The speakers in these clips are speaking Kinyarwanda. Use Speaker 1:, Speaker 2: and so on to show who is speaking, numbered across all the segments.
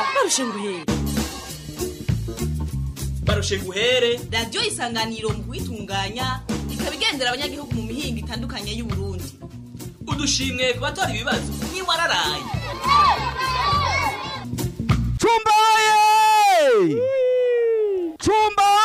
Speaker 1: abesha barushe nguhere
Speaker 2: barushe guhere
Speaker 1: radiyo isanganiro mu kuyitunganya ikaba igendera abanyagihugu mu mihingo itandukanye y'uburundi.
Speaker 2: Udushimwe ku batora ibibazo. Ntiwararaye.
Speaker 3: Chumbaye! Chumbaye!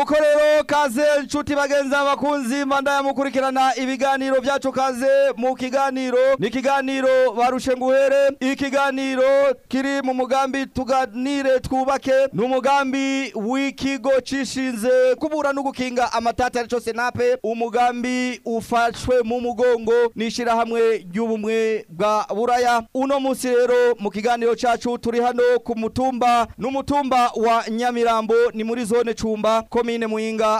Speaker 3: Nuko rero kaze nshuti bagenzi abakunzi mandaya mukurikirana ibiganiro byacu kaze mu kiganiro ni ikiganiro barushe nguhere ikiganiro kiri mu mugambi tuganire twubake ni umugambi w'ikigo cishinze kubura no gukinga amatata arico senape umugambi ufashwe mu mugongo n'ishirahamwe ry'ubumwe bwa buraya. Uno munsi rero mu kiganiro cacu turi hano ku mutumba n'umutumba wa nyamirambo ni muri zone cumba komine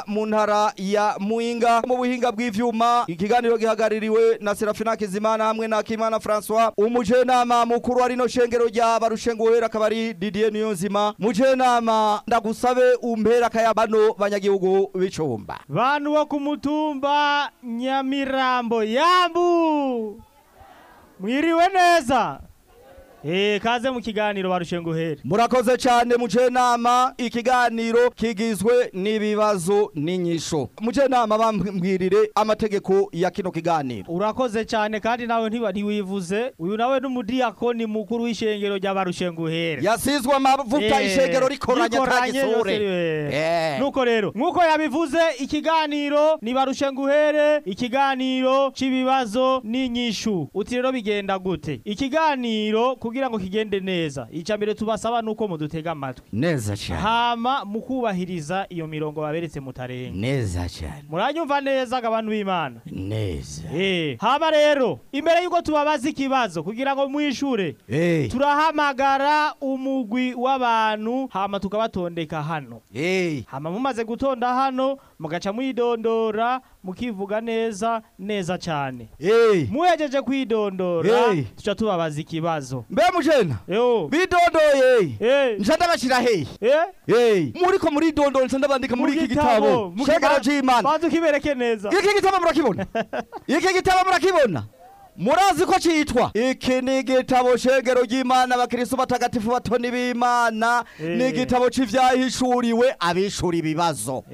Speaker 3: Mu ntara ya Muinga. Mu buhinga bw'ivyuma ikiganiro gihagaririwe na Serafina Kizimana hamwe na Kimana François umujenama mukuru ari no shengero rya barushenguhera akabari Didier Niyonzima. Mujenama ndagusabe umpera kayabano banyagihugu bicumba.
Speaker 4: Bantu bo ku mutumba nyamirambo yambu! Mwiriwe neza! Eh kaze mu kiganiro barushe nguhere
Speaker 3: murakoze cyane mujenama ikiganiro kigizwe n'ibibazo n'inyisho. Mujenama bambwirire amategeko ya kino kiganiro.
Speaker 4: Urakoze cyane kandi nawe ntiba ntiwivuze. Uyu nawe n'umudiyakoni mukuru w'ishengero rya barushe nguhere
Speaker 3: yasizwe amavuta
Speaker 4: Eh,
Speaker 3: ishengero atagisure
Speaker 4: yose,
Speaker 3: Eh.
Speaker 4: nuko rero nk'uko yabivuze ikiganiro ni barushe nguhere ikiganiro c'ibibazo n'inyishu. Uti rero bigenda gute? Ikiganiro kugira ngo kigende neza. Icya mbere tubasaba nuko mudutega amatwi.
Speaker 3: Neza cyane.
Speaker 4: Hama mukubahiriza iyo mirongo baberetse mutarenga.
Speaker 3: Neza cyane.
Speaker 4: Muranyumva neza abantu b'imana
Speaker 3: neza.
Speaker 4: Eh, hama rero imbere yuko tubabaza ikibazo kugira ngo mwishure
Speaker 3: Eh.
Speaker 4: turahamagara umugwi w'abantu hama tukabatondeka hano.
Speaker 3: Eh.
Speaker 4: hama mumaze gutonda hano mugaca mwidondora mukivuga neza neza cyane.
Speaker 3: Eh.
Speaker 4: muhejeje kwidondora
Speaker 3: Eh.
Speaker 4: tuca tubabaza ikibazo.
Speaker 3: Mbe mujena
Speaker 4: eh
Speaker 3: nca
Speaker 4: eh
Speaker 3: Eh. muriko muridondora nca ndabandika muri iki gitabo.
Speaker 4: gitabo.
Speaker 3: c'imana
Speaker 4: banza ukibereke neza.
Speaker 3: Iki gitabo murakibona? Iki gitabo murakibona? Murazi ko citwa iki ni igitabo shengero ry'imana abakristo batagatifu batoni b'imana. Ni igitabo c'ivyahishuriwe abishura ibibazo.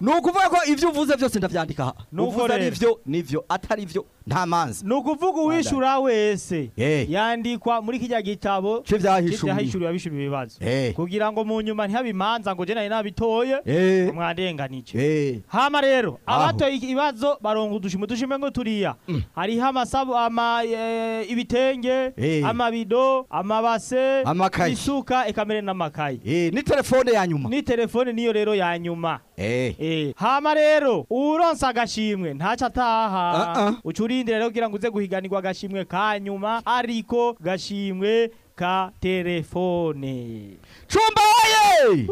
Speaker 3: Ni ukuvuga ko ivyo uvuze aha
Speaker 4: Nuko
Speaker 3: uvuze ari vyo nivyo atari vyo. Nta manzi.
Speaker 4: Ni ukuvuga uwishura wese
Speaker 3: Eh.
Speaker 4: yandikwa muri kijya gitabo
Speaker 3: c'ivyahishuriwe
Speaker 4: abishura ibibazo
Speaker 3: Eh.
Speaker 4: kugira ngo mu nyuma ntihabe imanza ngo nari nabitoye
Speaker 3: Eh.
Speaker 4: mwandenganije hama rero abatoye ibibazo baronga udushimo dushime ngo turiya. Hariho amasabu ama ibitenge amabido amabase isuka eka mbere n'amakaye
Speaker 3: Eh, ni telefone ya nyuma.
Speaker 4: Ni telefone niyo rero ya nyuma. Hama rero uronse agashimwe ntaco ataha. Urindira rero kugira ngo uze guhiganirwa agashimwe ka nyuma ariko gashimwe ka telefone
Speaker 3: cumbaye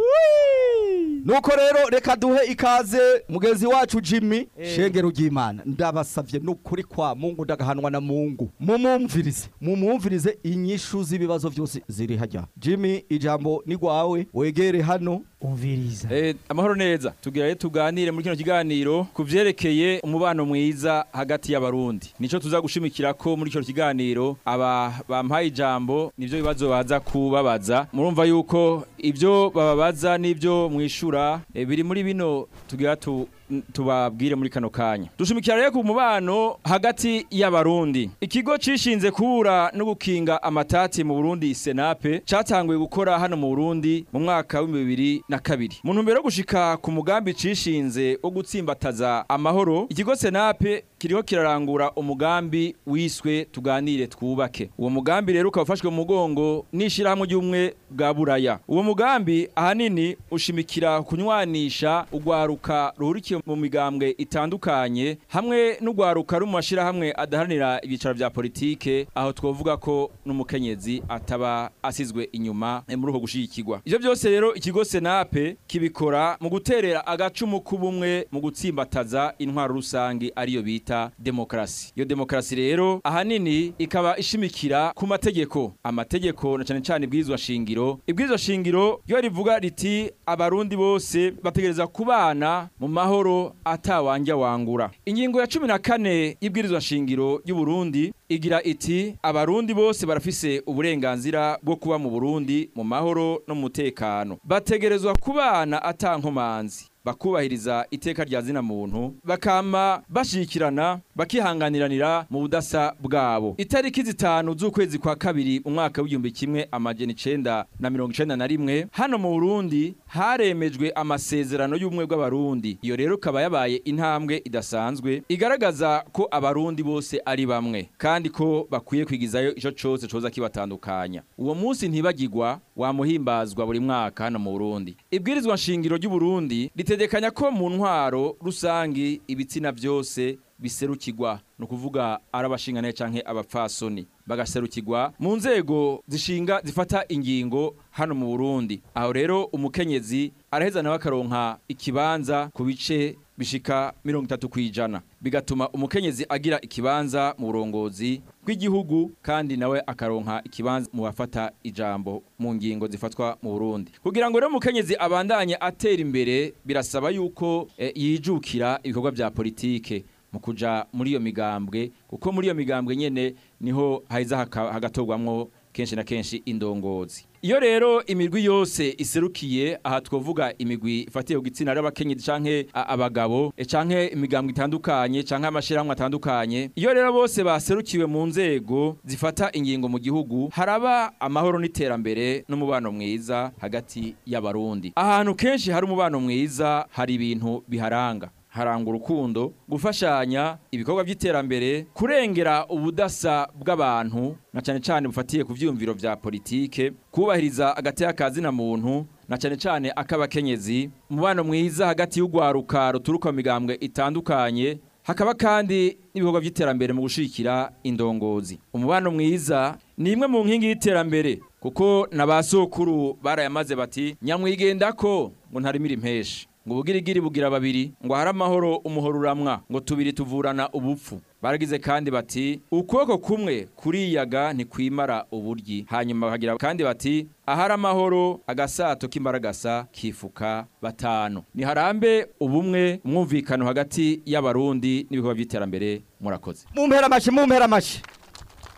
Speaker 3: nuko rero reka duhe ikaze mugenzi wacu jimmy
Speaker 4: Eh.
Speaker 3: shengero ry'imana ndabasavye nukuri kwa mungu ndagahanwa na mungu. Mumumvirize mumumvirize inyishu z'ibibazo vyose ziri hajya jimmy ijambo ni gwawe. Wegere hano.
Speaker 4: Umviriza.
Speaker 2: Eh, amahoro neza. Tugira rero tuganire muri kino kiganiro ku vyerekeye umubano mwiza hagati y'abarundi. Nico tuza gushimikira ko muri kino kiganiro. Aba bampaye ijambo nivyo bibazo baza kubabaza. Murumva yuko ivyo bababaza n'ivyo mwishura eh, biri muri bino tugira tu tubabwire muri kano kanya. Dushimikira rero ku mubano hagati y'abarundi. Ikigo cishinze kubura no gukinga amatati mu Burundi Senape catanguye gukora hano mu Burundi mu mwaka w'ibihumbi bibiri na kabiri. Mu ntumbero yo gushika ku mugambi cishinze wo gutsimbataza amahoro ikigo Senape kiriho kirarangura umugambi wiswe tuganire twubake. Uwo mugambi rero ukaba ufashwe mu mugongo n'ishirahamwe ry'ubumwe bwa buraya. Uwo mugambi ahanini ushimikira kunywanisha urwaruka ruhurikiye mu migambwe itandukanye hamwe n'urwaruka ruri mu mashirahamwe adaharanira ibyicaro vya politike aho twovuga ko n'umukenyezi ataba asizwe inyuma muri uko gushigikirwa ivyo byose rero ikigo senape kibikora mu guterera agacumu k'ubumwe mu gutsimbataza intwaro rusange ariyo bita. Bita demokarasi iyo demokarasi rero ahanini ikaba ishimikira ku mategeko. Amategeko na cane cane ibwirizwa shingiro. Ibwirizwa shingiro ryo rivuga riti abarundi bose bategereza kubana mu mahoro atawanja wangura. Ingingo ya cumi na kane y'ibwirizwa shingiro y'u Burundi igira iti abarundi bose barafise uburenganzira bwo kuba mu Burundi mu mahoro no mu mutekano. Bategerezwa kubana atankomanzi bakubahiriza iteka rya zina muntu bakama bashikirana bakihanganiranira mu budasa bwabo. Itariki zitanu z'ukwezi kwa kabiri mu mwaka w'igihumbi kimwe amajana icenda na mirongo icenda na rimwe hano mu Burundi haremejwe amasezerano y'ubumwe bw'abarundi. Iyo rero ikaba yabaye intambwe idasanzwe igaragaza ko abarundi bose ari bamwe kandi ko bakwiye kwigizayo ico cose coza kibatandukanya. Uwo munsi ntibagirwa wamuhimbazwa buri mwaka hano mu Burundi. Ibwirizwa nshingiro ry'u Burundi ritegekanya ko mu ntwaro rusangi ibitsina byose biserukirwa ni ukuvuga ari abashingane canke abapfasoni. Bagaserukirwa mu nzego zishinga zifata ingingo hano mu Burundi. Aho rero umukenyezi araheza nawe akaronka ikibanza ku bice bishika mirongo itatu kwijana bigatuma umukenyezi agira ikibanza mu burongozi bw'igihugu kandi nawe akaronka ikibanza mu bafata ijambo mu ngingo zifatwa mu Burundi. Kugira ngo rero umukenyezi abandanye atera imbere birasaba yuko eh, yijukira ibikorwa bya politike. Mu kuja muri iyo migambwe kuko muri iyo migambwe nyene ni ho haiza hagatorwamwo kenshi na kenshi indongozi. Iyo rero imigwi yose iserukiye aha twovuga imigwi ifatiye ku gitsina ari abakenyezi canke abagabo e, canke imigambwe itandukanye canke amashirahamwe atandukanye iyo rero bose baserukiwe mu nzego zifata ingingo mu gihugu haraba amahoro n'iterambere n'umubano mwiza hagati y'abarundi. Ahantu kenshi hari umubano mwiza hari ibintu biharanga. Haranga urukundo gufashanya ibikorwa by'iterambere kurengera ubudasa bw'abantu na cyane cyane bufatiye ku vyiyumviro vya politike kubahiriza agateka kazina muntu na cyane cyane ak'abakenyezi. Umubano mwiza hagati y'urwaruka ruturuka mu migambwe itandukanye hakaba kandi n'ibikorwa by'iterambere mu gushikira indongozi. Umubano mwiza ni imwe mu nkingi y'iterambere kuko na ba sokuru barayamaze bati nyamwigendako ngo ntarimira impeshi. Ngo ubugirigiri bugira babiri ngo hari amahoro umuhoro uramwa ngo tubiri tuvurana ubupfu. Baragize kandi bati ukuboko kumwe kuriyaga ntikwimara uburyi. Hanyuma bakagira kandi bati ahari amahoro agasato k'imbaragasa kifuka batanu. Niharambe ubumwe umwumvikano hagati y'abarundi n'ibikorwa by'iterambere murakoze.
Speaker 3: Mumpera amashi mumpera amashi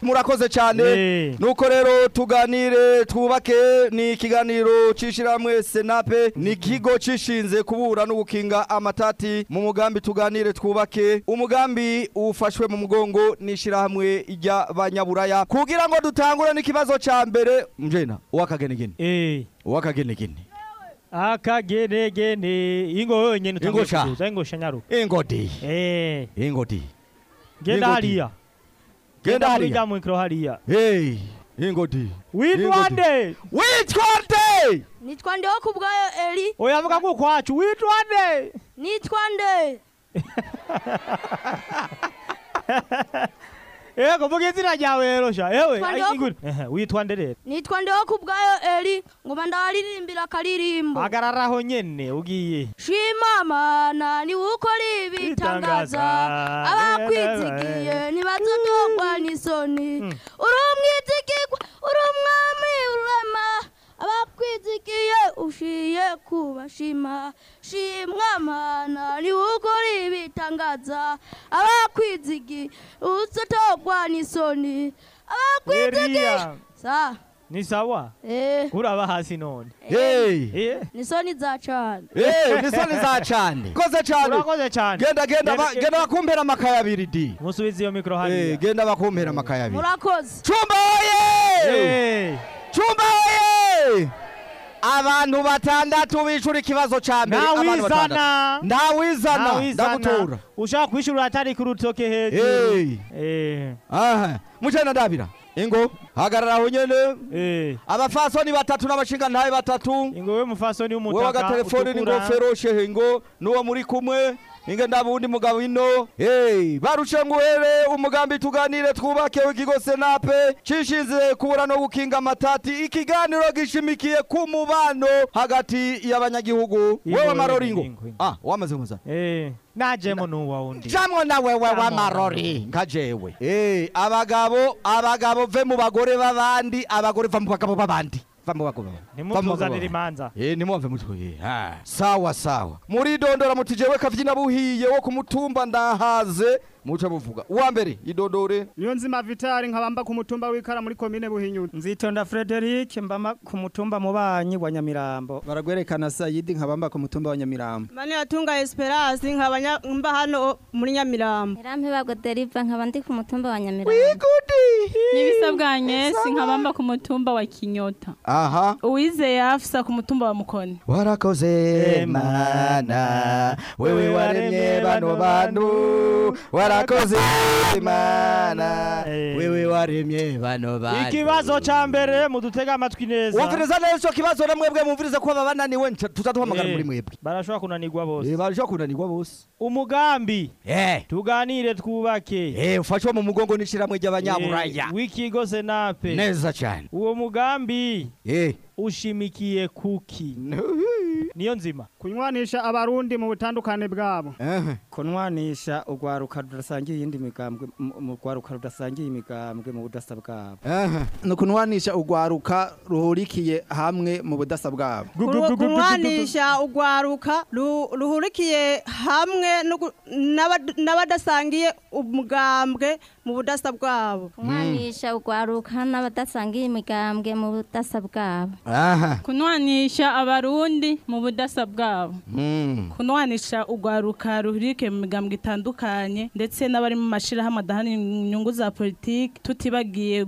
Speaker 3: murakoze cyane. Nuko rero tuganire twubake ni ikiganiro c'ishirahamwe senape ni ikigo cishinze kubura no gukinga amatati. Mu mugambi tuganire twubake. Umugambi ufashwe mu mugongo n'ishirahamwe ry'abanyaburaya kugira ngo dutangure n'ikibazo ca mbere mjena uwakagenegene. Uwakagenegene.
Speaker 4: Akagenegene. Ingo nyene
Speaker 3: Ingo sha.
Speaker 4: utanguye ingo shanyaru
Speaker 3: ingodi ingodi
Speaker 4: genda
Speaker 3: Ingo
Speaker 4: hariya
Speaker 3: genda
Speaker 4: muri
Speaker 3: hariya
Speaker 4: rya mwikro hariya
Speaker 3: hey ingodi
Speaker 4: witwande
Speaker 3: witwande
Speaker 5: nitwa ndeho ku bwayo eri
Speaker 4: oyavuga ko kwacu witwande
Speaker 5: nitwa nde
Speaker 4: Ego vuga izina ryawe sha ewe
Speaker 5: Twande
Speaker 4: ai,
Speaker 5: wo ku-
Speaker 4: inguri. Ehe, witwande rero.
Speaker 5: Nitwa ndeho ku bwayo eri ngoma ndabaririmbira akaririmbo
Speaker 4: hagararaho nyene ugiye.
Speaker 5: Shima mana ni ukora ibitangaza abakwizigiye ntibazotogwa n'isoni uri umwizigirwa uri umwami urema abakwizigiye ushiye kubashima shimwa mana ni ukora ibitangaza abakwizigiye uzotogwa n'isoni. Abakwizigiye sa?
Speaker 4: Ni sawa?
Speaker 5: Eh.
Speaker 4: Kuraba hasi none
Speaker 3: hey.
Speaker 4: Eh.
Speaker 5: N'isoni za cane
Speaker 3: Eh, nisoni za cane koze cane
Speaker 4: urakoze cyane
Speaker 3: genda genda ba-
Speaker 4: Genda-
Speaker 3: bakumpera amakaye abiri di.
Speaker 4: Musubize iyo mikro
Speaker 3: Eh,
Speaker 4: hariya
Speaker 3: genda bakumpera amakaye abiri.
Speaker 5: Murakoze.
Speaker 3: Cumba oye!
Speaker 4: Eh,
Speaker 3: cumba oye abantu batandatu bicura ikibazo ca mbere.
Speaker 4: Ntawizana
Speaker 3: ntawizana ndagutora
Speaker 4: ushaka kwishura atari ku rutoke hejuru.
Speaker 3: Eh, mucana ndabira. Ingo hagarara aho nyene.
Speaker 4: Eh.
Speaker 3: Abafasoni batatu n'abashinga ntaye batatu.
Speaker 4: Ingo we mufasoni
Speaker 3: wewe
Speaker 4: w'umutaka
Speaker 3: agatelefoni
Speaker 4: utukura.
Speaker 3: n'ingofero shehe ngo n'uwo muri kumwe. Inge ndabundi mugabo ino hey. Barushe nguhere umugambi tuganire twubake w'ikigo senape. Cishinze kubura no gukinga amatati ikiganiro gishimikiye ku mubano hagati y'abanyagihugu. Wewe maroringo
Speaker 4: ingo, ingo.
Speaker 3: ah wamaze kuza
Speaker 4: eh najemo n'uwa wundi
Speaker 3: jamwo na wewe
Speaker 4: Jamwo.
Speaker 3: w'amarori nka jewe. Eh, abagabo abagabo ve mu bagore b'abandi abagore va mu bagabo b'abandi. Bagabo
Speaker 4: nimutuzanire imanza.
Speaker 3: Eh nimwumve mutwe sawa sawa. Muri dondora muti jewe kavyina buhiye wo ku mutumba ndahaze. Muca buvuga uwa mbere idodore
Speaker 6: niyo nzima vitari nkabamba ku mutumba w'ikara muri komine buhinyuza
Speaker 7: nzitonda Frederic mbama ku mutumba mubanyi wa Nyamirambo. Baragwerekana Sayidi nkabamba ku mutumba wa Nyamirambo.
Speaker 8: Mani yatunga Esperance nkabanya mba hano muri Nyamirambo.
Speaker 5: Irampe bago deriva nkaba ndi ku mutumba wa Nyamirambo.
Speaker 9: n'ibisabwa Agnes nkabamba ku mutumba wa Kinyota.
Speaker 3: Aha.
Speaker 9: Uwizeye afisa ku mutumba wa Mukoni.
Speaker 3: Warakoze mana wewe waremye bano bantu. Warakoze mana
Speaker 4: Eh.
Speaker 3: wewe waremye bano bantu.
Speaker 4: Ikibazo ca mbere mudutega amatwi neza.
Speaker 3: Wumviriza neza ico kibazo? Na mwebwe mumvirize ko aba bananiwe nca- tuza duhamagara
Speaker 4: Eh,
Speaker 3: muri mwebwe.
Speaker 4: barashobora kunanirwa bose.
Speaker 3: Eh, barusha kunanirwa bose.
Speaker 4: Umugambi. Tuganire twubake.
Speaker 3: Ufashwe mu mugongo n'ishiramwe ry'abanyaburaya
Speaker 4: w'ikigo senape.
Speaker 3: Neza cyane.
Speaker 4: Uwo mugambi
Speaker 3: eh.
Speaker 4: ushimikiye kuki niyo nzima.
Speaker 6: Kunywanisha abarundi mu butandukane bwabo.
Speaker 7: Kunwanisha urwaruka rudasangiye iyindi migambwe mu rwaruka rudasangiye imigambwe mu budasa bwabo.
Speaker 10: Ni ukunwanisha urwaruka ruhurikiye hamwe mu budasa bwabo.
Speaker 8: Kunwanisha urwaruka ru- ruhurikiye hamwe n'abadasangiye umugambwe mu budasa bwabo.
Speaker 5: Kumwanisha urwaruka n'abadasangiye imigambwe mu budasa bwabo.
Speaker 3: aha
Speaker 9: kunwanisha abarundi mu budasa bwabo.
Speaker 3: Mm
Speaker 9: kunwanisha urwaruka ruhurike mu migambwe itandukanye ndetse n'abari mu mashirahamwe adahana inyungu za politiki tutibagiye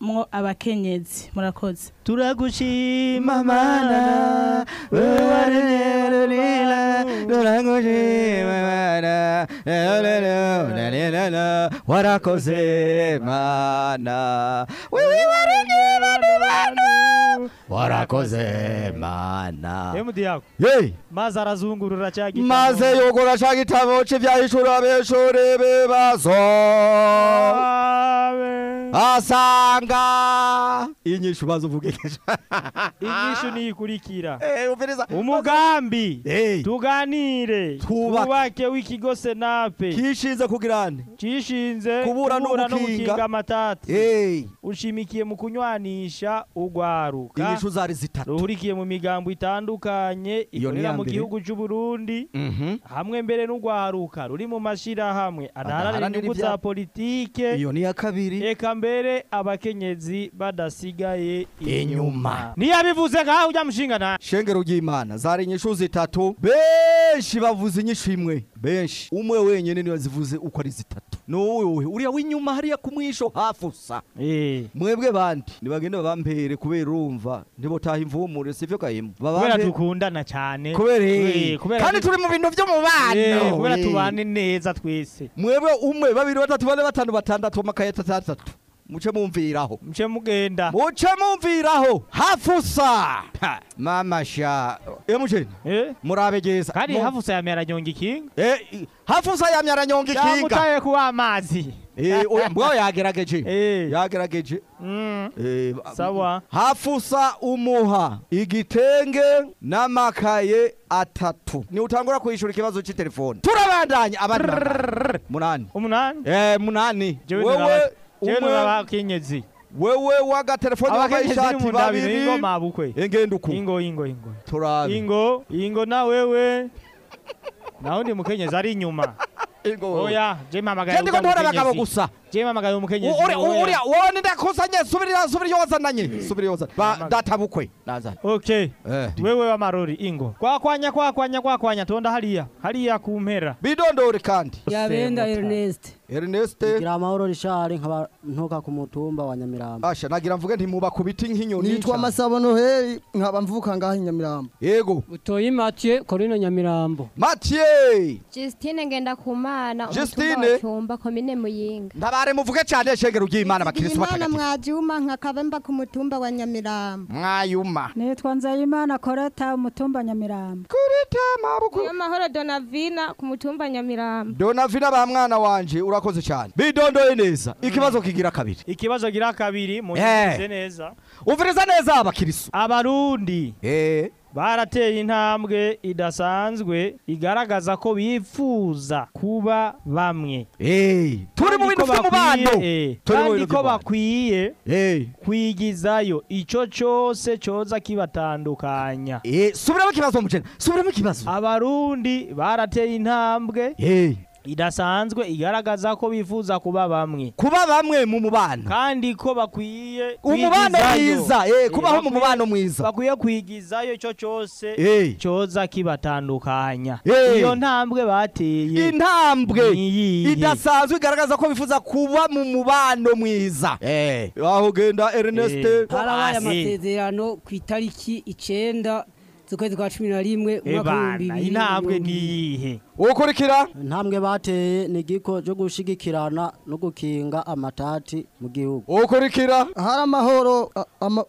Speaker 9: gushiramwo abakenyezi murakoze.
Speaker 4: Turagushima
Speaker 3: mana wewe warerera turagushima mana lalala warakoze mana. Wewe warerera bantu warakoze mana.
Speaker 4: Emudi yako
Speaker 3: hey
Speaker 4: maze arazungurura ca gitabo.
Speaker 3: maze yogora ca gitabo c'ivyahishura abeshore bebazo
Speaker 4: Abe.
Speaker 3: asanga inyishu bazovugekeje
Speaker 4: inyishu niyikurikira
Speaker 3: eh umviriza
Speaker 4: umugambi tuganire
Speaker 3: Twubake.
Speaker 4: w'ikigo senape
Speaker 3: kishinze kugirane
Speaker 4: cishinze
Speaker 3: Kubura no gukinga.
Speaker 4: amatati ushimikiye mu kunywanisha urwaruka
Speaker 3: inyishu zari zitatu
Speaker 4: ruhurikiye mu migambo itandukanye ikorera
Speaker 3: iya
Speaker 4: mu gihugu c'u Burundi hamwe mbere n'urwaruka ruri mu mashirahamwe adaharanira inyungu za politike
Speaker 3: iyo ni ya kabiri
Speaker 4: eka mbere abakenyezi badasigaye
Speaker 3: Inyuma.
Speaker 4: inyuma. Niyabivuze ngaho ujya mushinga na
Speaker 3: shengero ry'imana zari inyishu zitatu. Benshi bavuze inyishu imwe. Benshi. Umwe wenyene ni we zivuze uko ari zitatu. Nowe uriya w'inyuma hariya ku mwisho hafi usa.
Speaker 4: Eh.
Speaker 3: Mwebwe bandi nibagende babampere kubera urumva. Ntibotaha imvumure sivyo kahemu
Speaker 4: kubera dukundana cyane.
Speaker 3: Kubera
Speaker 4: Eh,
Speaker 3: kandi turi mu bintu mu
Speaker 4: Eh,
Speaker 3: bana
Speaker 4: kubera tubane neza twese.
Speaker 3: Mwebwe umwe babiri batatu bane batanu batandatu amakaye atandatu muce mumviraho
Speaker 4: mce mugenda
Speaker 3: muce mumviraho hafusa. Ha, mama sha. Emujeni
Speaker 4: eh?
Speaker 3: Murabegeza
Speaker 4: kandi hafusa yamera nyonga ikinga
Speaker 3: Eh, hafusa yamyara nyonga ikinga
Speaker 4: yamutaye kuwa amazi.
Speaker 3: Eh, oya, mbwa yagerageje
Speaker 4: eh.
Speaker 3: Yagerageje.
Speaker 4: Mm.
Speaker 3: Eh,
Speaker 4: sawa.
Speaker 3: Hafusa umuha. Igitenge n'amakaye atatu. Ni utangura kwishyura ikibazo cy'itelefone turabandanya abandi munani.
Speaker 4: Umunani?
Speaker 3: Eh munani. Wewe
Speaker 4: nurabakenyezi
Speaker 3: wewe wagatelefone wambaye
Speaker 4: abakenyezi
Speaker 3: ishati babiri.
Speaker 4: ingo mabukwe
Speaker 3: engenda uku
Speaker 4: ingo ingo ingo.
Speaker 3: Turabe
Speaker 4: ingo ingo na wewe. Naho ndi mukenyezi ari inyuma.
Speaker 3: Ingo
Speaker 4: oya je mpamagaye
Speaker 3: ndiko ntora abagabo gusa
Speaker 4: je mpamagaye umukenyezi
Speaker 3: uri
Speaker 4: oya.
Speaker 3: uri wowe ndakusanye subira subira yozananye subira yozana ba data bukwe nazana
Speaker 4: okay.
Speaker 3: Eh.
Speaker 4: Wewe wa marori ingo. Kwakwanya kwakwanya kwakwanya tonda hariya hariya ku mpera
Speaker 3: bidondore kandi.
Speaker 11: Yabenda Ernest.
Speaker 3: Ernest?
Speaker 11: Gira amahoro rishari nkaba ntoka ku mutumba wa Nyamirambo.
Speaker 3: Asha nagira mvuge nti muba kubiti nk'inyoni
Speaker 11: nitwa Masabo Noheli nkaba mvuka ngaho Nyamirambo.
Speaker 3: Yego.
Speaker 11: Butoyi Mathieu Corino Nyamirambo.
Speaker 3: Mathieu!
Speaker 5: Justine Ngendakumana
Speaker 3: Justine?
Speaker 5: cyumba komine Muyinga.
Speaker 3: Ntabare muvuge cyane ry'Imana bakirisu
Speaker 12: Imana
Speaker 3: batagatifu
Speaker 12: mwajuma nkakabemba ku mutumba wa Nyamirambo.
Speaker 3: Mwayuma.
Speaker 13: Nitwa nzayimana koreta umutumba nyamirambo.
Speaker 3: Kurita mabuku.
Speaker 5: Amahoro Donavina ku mutumba Nyamirambo.
Speaker 3: Donavina ba mwana wanje urakoze cyane. Bidondoye neza. Ikibazo kigira kabiri.
Speaker 4: Ikibazo gira kabiri
Speaker 3: Eh.
Speaker 4: munyumvise neza.
Speaker 3: Umviriza neza abakirisu
Speaker 4: abarundi.
Speaker 3: Eh.
Speaker 4: Barateye intambwe idasanzwe igaragaza ko bifuza kuba bamwe.
Speaker 3: Turi mu bintu by'umubano
Speaker 4: Eh,
Speaker 3: mu
Speaker 4: kandi ko bakwiye kwigizayo. Ico cose coza kibatandukanya.
Speaker 3: Subiramo ikibazo mukene subiramo ikibazo.
Speaker 4: Abarundi barateye intambwe. Idasanzwe igaragaza ko bifuza kuba bamwe.
Speaker 3: Kuba bamwe mu mubano.
Speaker 4: Kandi ko bakwiye
Speaker 3: umubano mwiza. Eh, kubaho mu mubano mwiza.
Speaker 4: bakwiye kwigizayo ico cose
Speaker 3: Eh.
Speaker 4: coza kibatandukanya.
Speaker 3: Eh.
Speaker 4: iyo ntambwe bateye
Speaker 3: intambwe. idasanzwe igaragaza ko bifuza kuba mu mubano mwiza. Aho genda Ernest
Speaker 14: harabaye amasezerano ku itariki icenda z'ukwezi kwa cumi na rimwe umwaka w'ibihumbi bibiri
Speaker 4: intambwe niyihe?
Speaker 3: Ukurikira
Speaker 11: intambwe bateye ni igiko cyo gushigikirana no gukinga amatati mu gihugu.
Speaker 3: Ukurikira
Speaker 15: hari amahoro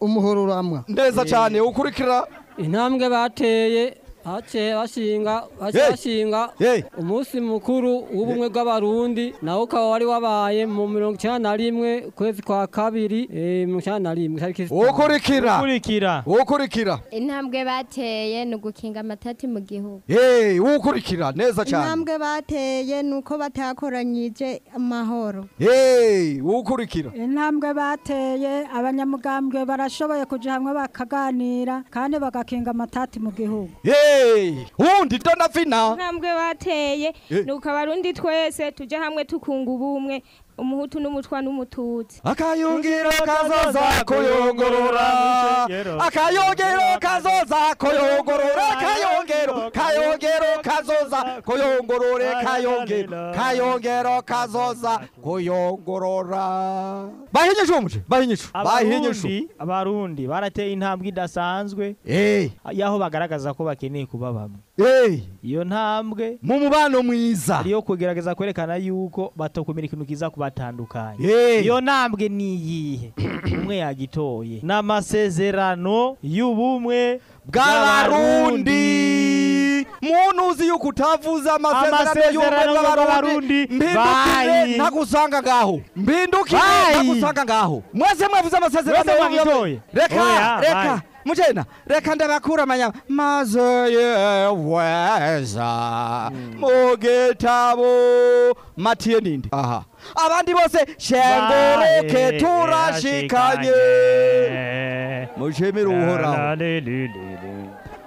Speaker 15: umuhoro uramwa.
Speaker 3: Neza cyane ukurikira
Speaker 16: intambwe bateye hace bashinga bashinga umunsi mukuru w'ubumwe bw'abarundi nawo ukaba wari wabaye mu mirongo icyenda na rimwe ukwezi kwa kabiri eh, mirongo icyenda na rimwe zitanu.
Speaker 3: ukurikira
Speaker 4: ukurikira
Speaker 3: ukurikira
Speaker 17: intambwe bateye ni ugukinga amatati mu gihugu.
Speaker 3: Hey! Ukurikira neza cyane!
Speaker 12: Intambwe bateye ni uko batakoranyije amahoro.
Speaker 3: Hey! Ukurikira
Speaker 13: intambwe bateye abanyamugambwe barashoboye kuja hamwe bakaganira kandi bagakinga amatati mu gihugu.
Speaker 3: Hey! Undi donavina
Speaker 18: intambwe bateye.
Speaker 3: Eh.
Speaker 18: ni uko abarundi twese tujya hamwe tukunga ubumwe. Umuhutu n'umutwa n'umututsi.
Speaker 3: Akayungiro kazoza kuyungurura akayungiro kazoza kuyungurura kayungiro kayungiro kazoza kuyungurure kayungiro kayungiro kazoza kuyungurura bahinyishu umuje bahinyishu bahinyishu
Speaker 4: abarundi abarundi barateye intambwe idasanzwe.
Speaker 3: Eh.
Speaker 4: Yaho bagaragaza ko bakeneye kuba bamwe. Iyo ntambwe
Speaker 3: mu mubano mwiza.
Speaker 4: ariyo kugerageza kwerekana yuko batokumira ikintu kiza kubatandukanya iyo ntambwe ni iyihe? Umwe yagitoye. N'amasezerano y'ubumwe
Speaker 3: bw'abarundi. muntu uzi yuko utavuze amasezerano y'ubumwe
Speaker 4: Amasezerano
Speaker 3: bw'abarundi?
Speaker 4: bayi.
Speaker 3: ntagusanga ngaho. Mbindukire ntagusanga ngaho. Mwese mwavuze amasezerano y'ubumwe. reka reka. Mujena reka ndabakura manya maze yeweza mu gitabo matiye ninde aha. Abandi bose
Speaker 4: shengoroke
Speaker 3: turashikanye. mushimire uhoraho.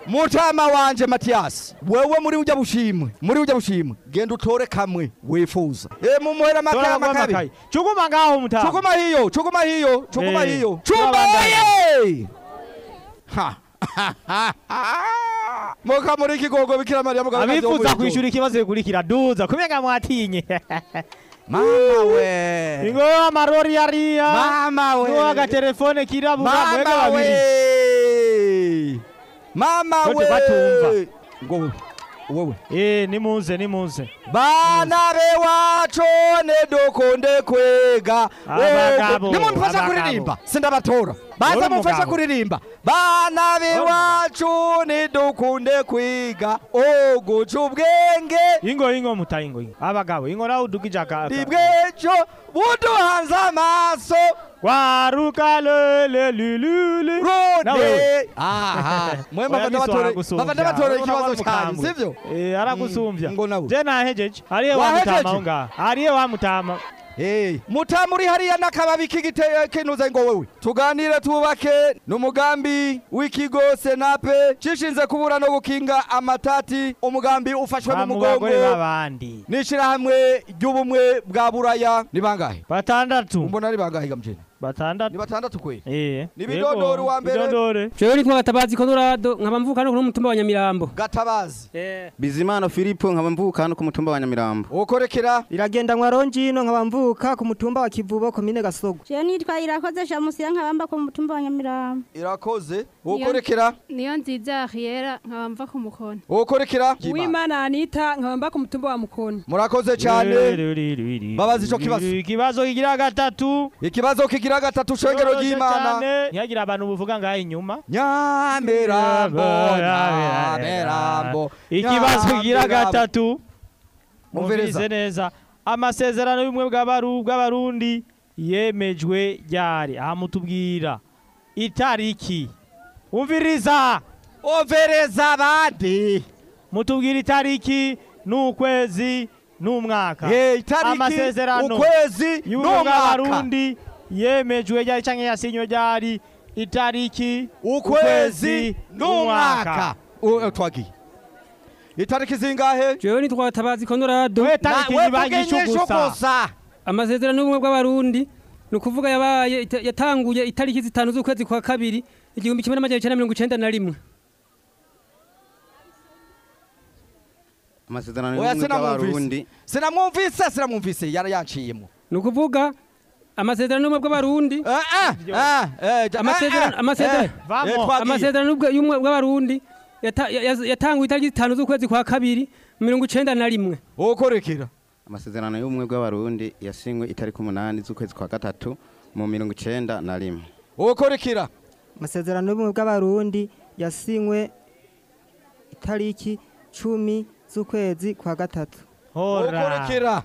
Speaker 3: Mutama wanje matiyasi wewe muri ujya bushimwe. Muri ujya bushimwe. Genda utore kamwe wifuza. E mumuhera
Speaker 4: Tora
Speaker 3: amakara
Speaker 4: kwa
Speaker 3: makabi.
Speaker 4: chuguma ngaho mutama.
Speaker 3: Chukuma hiyo chukuma hiyo chukuma
Speaker 4: Eh,
Speaker 3: hiyo. chumbaye ha muka muri kigogo bikira mariya mugabo
Speaker 4: abifuza kwishura ikibazo bikurikira duza. Kumenga mwatinye.
Speaker 3: Mama we.
Speaker 4: Ingo amarori yariya
Speaker 3: mama we.
Speaker 4: Ngo agatelefone kirabura mwega babiri.
Speaker 3: Mama we.
Speaker 4: batumva.
Speaker 3: ngo wowe
Speaker 4: eh nimuze nimuze
Speaker 3: bana bewacu nedukunde kwega.
Speaker 4: Abagabo,
Speaker 3: nimumfasha
Speaker 4: abagabo.
Speaker 3: kuririmba. Sindabatora
Speaker 4: Uri
Speaker 3: mumfasha kuririmba. Bana bewacu nidukunde kwiga. Uguca ubwenge.
Speaker 4: Ingo ingo muta ingo ingo. Abagabo ingo nawe udugija ka
Speaker 3: ribwejo buduhanze amaso.
Speaker 4: Waruka lele lulule
Speaker 3: rode aha. Mwe bafata batore ikibazo cyane sivyo?
Speaker 4: Eh aragusumbya. Je nahejeje ariye wamutama aho ngaho ariye wamutama
Speaker 3: Hey, mutamu uri hariya n'akababi k'igite kinuze ngo wewe. Tuganire twubake n'umugambi w'ikigo senape cishinze kubura no gukinga amatati umugambi ufashwe mu mugongo. n'ishirahamwe ry'ubumwe bwa buraya. Ni bangahe?
Speaker 4: Batandatu.
Speaker 3: Mbona ari bangahe gamjene
Speaker 4: batandatu
Speaker 3: ni batandatu kweli
Speaker 4: eh
Speaker 3: Ni bidondori wa mbere.
Speaker 4: bidondore
Speaker 16: jewe nitwa gatabazi kodorado nkaba mvuka no ku mutumba wa nyamirambo
Speaker 3: gatabazi
Speaker 19: bizimana filipo nkaba mvuka hano ku mutumba wa nyamirambo
Speaker 3: ukorekera
Speaker 15: iragenda nka ronjino nkaba mvuka ku mutumba wa kivubo komine gasogo
Speaker 20: jewe nitwa irakoze shamusiya nkabamba ku mutumba wa nyamirambo
Speaker 3: irakoze ukorekera
Speaker 21: niyo nziza ariera nkaba mva ku mukono
Speaker 3: ukorekera
Speaker 21: uwimana anita nkaba mba ku mutumba wa mukono
Speaker 3: murakoze cyane babaza ico kibazo
Speaker 4: ikibazo kigira gatatu
Speaker 3: ikibazo kigira gatatu shengero ry'imana
Speaker 4: ntihagira abantu buvuga ngaho inyuma
Speaker 3: nyamirambo nyamirambo
Speaker 4: ikibazo kigira gatatu mumvirize neza. Amasezerano y'ubumwe bw'abaru- bw'abarundi yemejwe ryari? Aha mutubwira. Itariki. Umviriza
Speaker 3: overeza abandi.
Speaker 4: Mutubwira itariki n'ukwezi n'umwaka.
Speaker 3: Eh, itariki,
Speaker 4: amasezerano
Speaker 3: ukwezi,
Speaker 4: y'ubumwe
Speaker 3: n'umwaka.
Speaker 4: bw'abarundi yemejwe ryari canke yasinywe ryari itariki
Speaker 3: ukwezi n'umwaka U- twagiye itariki zingahe?
Speaker 16: Jewe nitwa Tabazi Konorado
Speaker 4: gusa.
Speaker 16: amasezerano y'ubumwe bw'abarundi ni ukuvuga yabaye yatanguye itariki zitanu z'ukwezi kwa kabiri igihumbi kimwe n'amajana icenda na mirongo icenda na rimwe.
Speaker 19: Amasezerano y'ubumwe bw'abarundi.
Speaker 3: Sinamwumvise sinamwumvise. Yari yanciyemo
Speaker 16: ni ukuvuga amasezerano y'ubumwe bw'abarundi Amasezerano- amasezerano- amasezerano y'ubwe- y'ubumwe bw'abarundi yata- ya- ya- yatanguye itariki zitanu z'ukwezi kwa kabiri mirongo icenda na rimwe.
Speaker 3: Ukorekera
Speaker 19: amasezerano y'ubumwe bw'abarundi yasinywe itariki umunani z'ukwezi kwa gatatu mu mirongo icenda na rimwe.
Speaker 3: Ukorekera
Speaker 15: amasezerano y'ubumwe bw'abarundi yasinywe itariki cumi z'ukwezi kwa gatatu.
Speaker 3: Ukorekera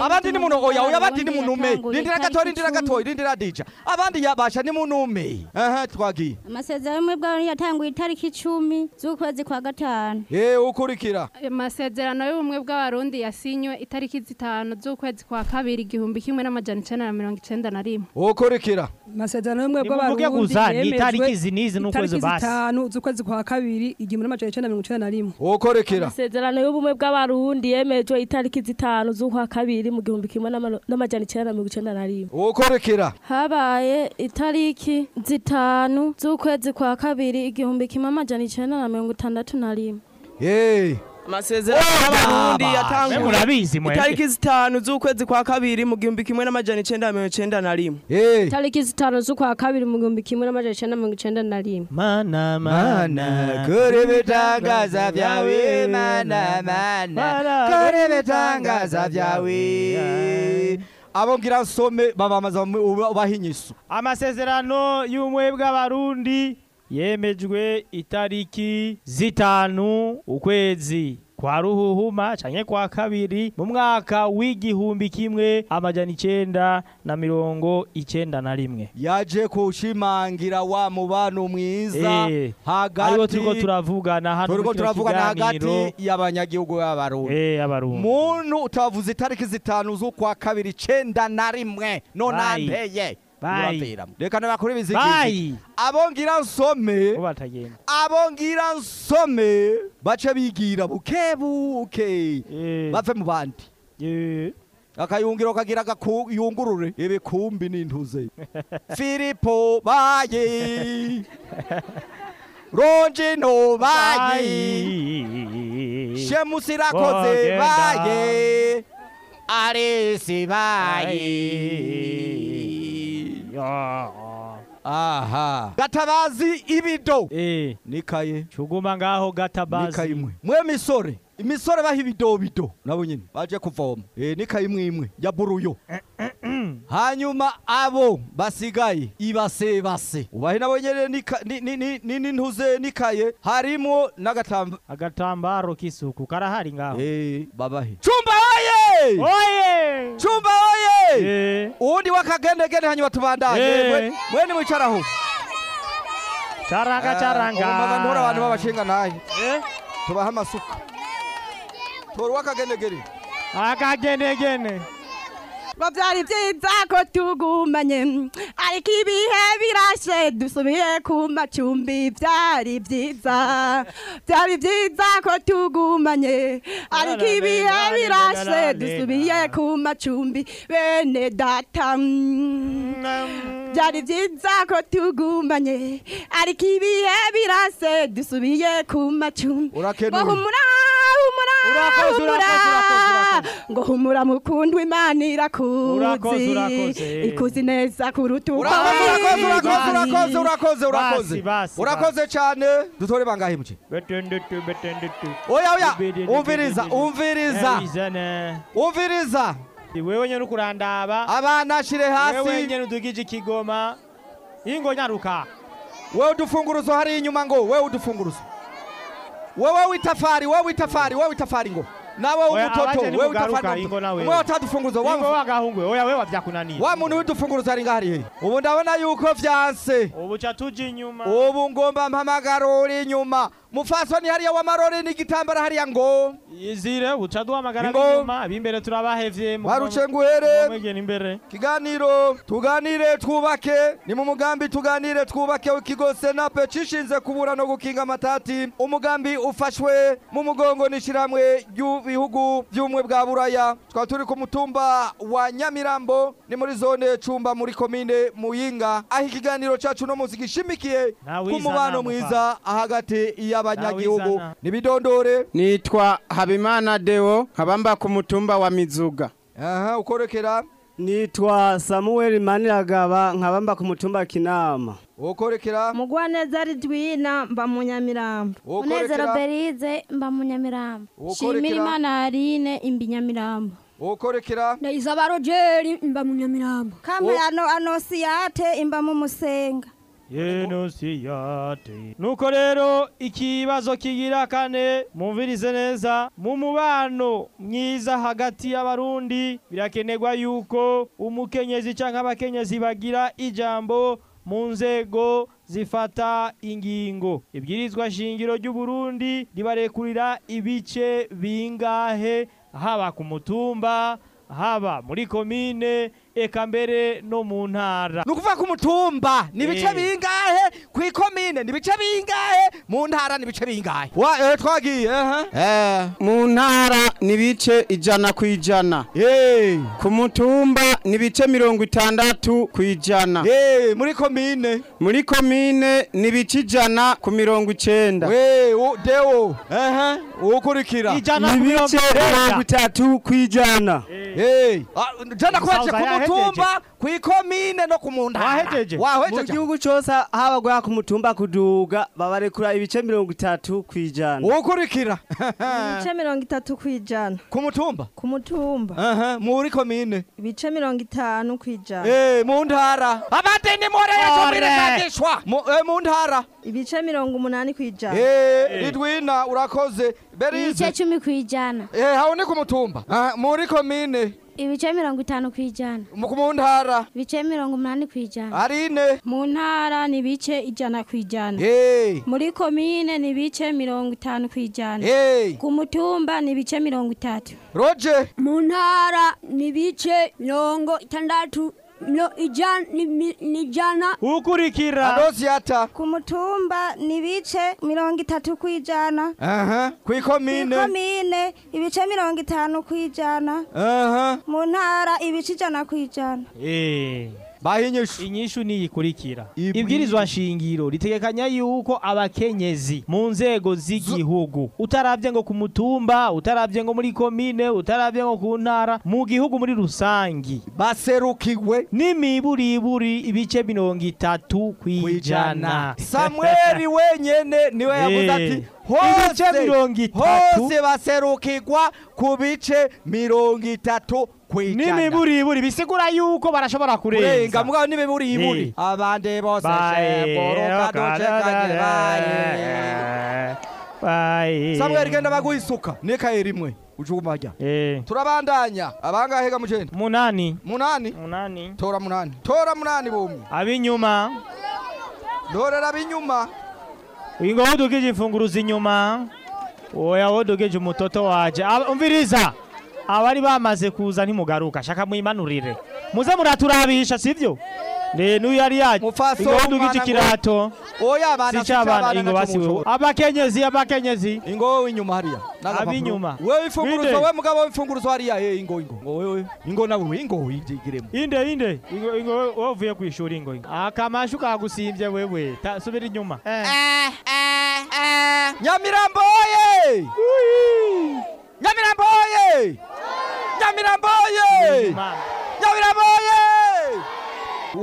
Speaker 3: abandi ni muno oya oya abandi ni munume. rindira gatoya rindira gatoya rindira dija. Abandi yabasha ni munume. Aha twagiye
Speaker 20: amasezerano y'ubumwe bw'abarundi yatanguye itariki icumi z'ukwezi kwa gatanu
Speaker 3: eh ukurikira.
Speaker 21: Amasezerano y'ubumwe bw'abarundi yasinywe itariki zitanu z'ukwezi kwa kabiri igihumbi kimwe n'amajana icenda na mirongo icenda na rimwe.
Speaker 3: Ukurikira.
Speaker 21: Amasezerano y'ubumwe
Speaker 4: gusa, ni itariki izi n'izi n'ukwezi basi.
Speaker 21: zitanu z'ukwezi kwa kabiri igihumbi n'amajana icenda na mirongo icenda na rimwe.
Speaker 3: Ukorekera
Speaker 22: amasezerano y'ubumwe bw'abarundi yemejwe itariki zitanu z'ukwa kabiri mu gihumbi kimwe n'ama- n'amajana icenda na mirongo icenda na rimwe.
Speaker 3: Ukorekera
Speaker 22: habaye itariki zitanu z'ukwezi kwa kabiri igihumbi kimwe amajana icenda na mirongo itandatu na rimwe.
Speaker 3: Eh
Speaker 23: amasezerano y'abarundi
Speaker 4: Mwe
Speaker 23: yatanguye
Speaker 4: murabizi mwebwe.
Speaker 23: itariki zitanu z'ukwezi kwa kabiri mu gihumbi kimwe n'amajana icenda mirongo icenda na rimwe
Speaker 3: eh
Speaker 22: itariki zitanu z'ukwa kabiri mu gihumbi kimwe n'amajana icenda mirongo icenda na rimwe
Speaker 4: mana
Speaker 3: mana kore ibitangaza byawe mana mana kore ibitangaza byawe abo ngira nsome babamaza ubahinyisu
Speaker 4: amasezerano y'ubumwe bw'abarundi yemejwe itariki zitanu ukwezi kwa ruhuhuma canke kwa kabiri mu mwaka w'igihumbi kimwe amajana icenda na mirongo icenda na rimwe.
Speaker 3: Yaje kushimangira wa mubano mwiza hagati
Speaker 4: ari wo turiko turavugana hano
Speaker 3: turiko turavugana hagati y'abanyagihugu b'abarundi
Speaker 4: Eh, abarundi.
Speaker 3: Muntu utavuze itariki zitanu z'ukwa kabiri icenda na rimwe. None
Speaker 4: Bayi.
Speaker 3: anteye
Speaker 4: Bayi.
Speaker 3: Uraviramo. reka nabakore
Speaker 4: Bayi.
Speaker 3: bizigiji abo ngira nsome.
Speaker 4: Bo batagenda
Speaker 3: abo ngira nsome bace bigira buke buke bave mu bandi. Akayungiro kagira gakuyungurure ibikumbi n'intuze. Filipo bayi ronjino bayi shemusi irakoze
Speaker 4: Bogenda.
Speaker 3: baye. Aresi bayi aha. Gatabazi ibido nikaye.
Speaker 4: Cuguma ngaho gatabazi.
Speaker 3: Nikaye imwe. Mwe misore. Imisore baha ibidobido nabo nyine baje kuvoma. Eh nikaye imwe imwe. Ya buruyo. Hanyuma abo basigaye ibase base. Ubahe nabo nyene nika- ni- n'intuze nikaye. Harimo n'agatamba
Speaker 4: agatambaro k'isuku. Karahari ngaho.
Speaker 3: Eh babahe. Cumba oye! Wakagendegende hanyuma tubandanye.
Speaker 4: Eh.
Speaker 3: Mwe- mwene mwicaraho
Speaker 4: caranga caranga
Speaker 3: umvaga ndora abantu b'abashinga naye. Tubaha amasuka. Tora uwakagendegere
Speaker 4: akagenegene
Speaker 8: ngo byari byiza ko tugumanye. Ariko ibihe birashe dusubiye ku macumbi byari byiza byari byiza ko tugumanye. Ariko ibihe birashe dusubiye ku macumbi bene data. Byari byiza ko tugumanye. Ariko ibihe birashe dusubiye ku macumbi.
Speaker 3: Urakenuye.
Speaker 8: Humura humura ngo humura mukundwa imana irakuzi. Ikuzi neza kuruta uko
Speaker 3: urakoze urakoze urakoze urakoze cyane. Dutore bangahe muke oya oya. Umviriza umviriza. Umviriza.
Speaker 4: Wewe nyene ukurandaba.
Speaker 3: Abana shire
Speaker 4: wewe
Speaker 3: hasi
Speaker 4: nyene udugije ikigoma. Ingo nyaruka.
Speaker 3: Wewe udufunguruzo hari inyuma ngo wewe udufunguruzo. Wewe witafari wewe witafari wewe witafari ngo. Nawe
Speaker 4: Oya,
Speaker 3: w'umutoto
Speaker 4: abaje
Speaker 3: wewe
Speaker 4: nimugaruka,
Speaker 3: utafana
Speaker 4: ingo nawe.
Speaker 3: umwe watadufunguruza wa
Speaker 4: Ingo wagahungwe oya wewe wavyakunaniye
Speaker 3: wa muntu w'idufunguruza ari ngahari he ubu ndabona yuko vyanse
Speaker 4: ubu ca tuja inyuma
Speaker 3: ubu ngomba mpamagara uri inyuma mufasoni hariya w'amarori n'igitambara hariya ngo.
Speaker 4: Izire uca duhamagara
Speaker 3: Ingo.
Speaker 4: ab'inyuma ab'imbere turabahevye
Speaker 3: Baruce nguhere. kiganiro tuganire twubake. Ni mu mugambi tuganire twubake ikigo senape cishinze kubura no gukinga amatati umugambi ufashwe mu mugongo n'ishyirahamwe ry'ibihugu by'ubumwe bwa buraya. Twaba turi ku mutumba wa nyamirambo ni muri zone cumba muri komine muyinga. Aho ikiganiro cacu no munsi gishimikiye ku mubano mwiza hagati y'abanyagihugu
Speaker 10: Izana.
Speaker 3: nibidondore.
Speaker 10: Nitwa habimana deo nkabamba ku mutumba wa mizuga.
Speaker 3: Aha ukorekera.
Speaker 24: Nitwa samuel maniragaba nkabamba ku mutumba kinama.
Speaker 3: Ukorekera.
Speaker 8: Mugwaneza ridwina mba mu nyamirambo.
Speaker 22: Munezero berize mba mu nyamirambo. Shimira imana aline imbi nyamirambo.
Speaker 3: Ukorekera.
Speaker 8: Ndayisaba rogeri mba mu nyamirambo. Kamwe ano anosiyate imba mu musenga.
Speaker 4: Nuko rero ikibazo kigira kane mumvirize neza mu mubano mwiza hagati y'abarundi birakenerwa yuko umukenyezi cyangwa abakenyezi bagira ijambo mu nzego zifata ingingo. Ibwirizwa shingiro ry'uburundi ribarekurira ibice bingahe haba ku mutumba haba muri komine eka mbere no mu ntara.
Speaker 3: Ni ukuvuga ku mutumba ni ibice
Speaker 4: Eh.
Speaker 3: bingahe? Ku ikomine ni ibice bingahe? Mu ntara ni ibice bingahe? Wa eh, twagiye
Speaker 10: Eh, mu ntara ni ibice ijana ku ijana. Ku mutumba ni ibice mirongo itandatu ku ijana.
Speaker 3: Muri komine.
Speaker 10: Muri komine ni ibice ijana ku mirongo icenda
Speaker 3: deo ukurikira
Speaker 10: ni ibice mirongo itatu ku ijana.
Speaker 3: Jana kubace ku
Speaker 24: Musaza
Speaker 3: mutumba ku ikomine no ku mu ntara
Speaker 24: mu gihugu cyose haba guha ku mutumba kuduga babarekura ibice mirongo itatu ku ijana.
Speaker 3: Ukurikira
Speaker 8: ibice mirongo itatu ku ijana.
Speaker 3: Ku mutumba?
Speaker 8: Ku mutumba.
Speaker 3: Aha muri komine
Speaker 8: ibice mirongo itanu ku ijana.
Speaker 3: Eh mu ntara abadeni mureye
Speaker 8: Ore.
Speaker 3: tumirizagishwa mu eh, mu ntara
Speaker 8: ibice mirongo umunani ku ijana.
Speaker 3: Eh ridwina urakoze. Berize.
Speaker 22: Ibice cumi ku ijana.
Speaker 3: Eh hawo ni ku mutumba. Ah, muri komine
Speaker 22: ibice mirongo itanu ku ijana.
Speaker 3: Mu ntara.
Speaker 22: Ibice mirongo umunani ku ijana.
Speaker 3: Arine
Speaker 22: mu ntara ni ibice ijana ku ijana. Muri komine ni ibice mirongo itanu ku ijana. Ku mutumba ni ibice mirongo itatu.
Speaker 3: Roje
Speaker 25: mu ntara ni ibice mirongo itandatu ijana
Speaker 4: ukurikira.
Speaker 3: Adosiyata
Speaker 8: ku mutumba ni ibice mirongo itatu ku ijana.
Speaker 3: Ku ikomine.
Speaker 8: Komine ibice mirongo itanu ku ijana. Mu ntara ibice ijana ku ijana.
Speaker 4: Eh.
Speaker 3: bahinyishu
Speaker 4: inyishu niyikurikira ibwirizwa shingiro ritegekanya yuko abakenyezi mu nzego z'igihugu. Utaravye ngo ku mutumba utaravye ngo muri komine utaravye ngo ku ntara mu gihugu muri rusangi.
Speaker 3: Baserukiwe.
Speaker 4: N'imiburiburi ibice mirongo itatu kwijana
Speaker 3: samweli wenyene ni we yavuze ati
Speaker 4: ibice
Speaker 3: hose
Speaker 4: mirongo itatu.
Speaker 3: hose baserukirwa ku bice mirongo itatu kwijana.
Speaker 4: N'imiburiburi bisigura yuko barashobora
Speaker 3: kurenga mugabo n'imiburiburi
Speaker 4: Eh.
Speaker 3: abandi bose sheburuka ducekanye
Speaker 4: baye
Speaker 3: samweli genda baguha isuka n'ikaye rimwe ujumajya turabandanya. Abangahega mujenda?
Speaker 4: Munani.
Speaker 3: Munani?
Speaker 4: Munani.
Speaker 3: Tora munani. Tora munani bumwe
Speaker 4: abinyuma.
Speaker 3: Dorera abinyuma.
Speaker 4: Ingo udugije imfunguruza inyuma oya wodugije umutoto waje? Umviriza. Abari bamaze kuza ntimugaruka. Shaka mwimanurire. Muze muraturabisha sivyo ne n'uyu yari yaje
Speaker 3: Mufaso
Speaker 4: ingo wodugije
Speaker 3: umwana
Speaker 4: ikirato
Speaker 3: oya abana
Speaker 4: si cy'abana ingo
Speaker 3: ntacyo
Speaker 4: basiwe
Speaker 3: mushobora.
Speaker 4: abakenyezi abakenyezi.
Speaker 3: Ingo wowe inyuma hariya n'agapapuro.
Speaker 4: Abinyuma.
Speaker 3: wewe imfunguruzo
Speaker 4: Inde.
Speaker 3: we mugabo w'imfunguruzo hariya eh ingo ingo. Ngo wewe ingo nawe we ingo yigiremo
Speaker 4: inde inde. Ingo ingo wowe uvuye ku ishuri ingo ingo. Akamashu kagusimbye wewe. Ta- subira inyuma
Speaker 3: nyamirambo oye! Nyamirambo oye! Nyamirambo oye! Nyamirambo oye!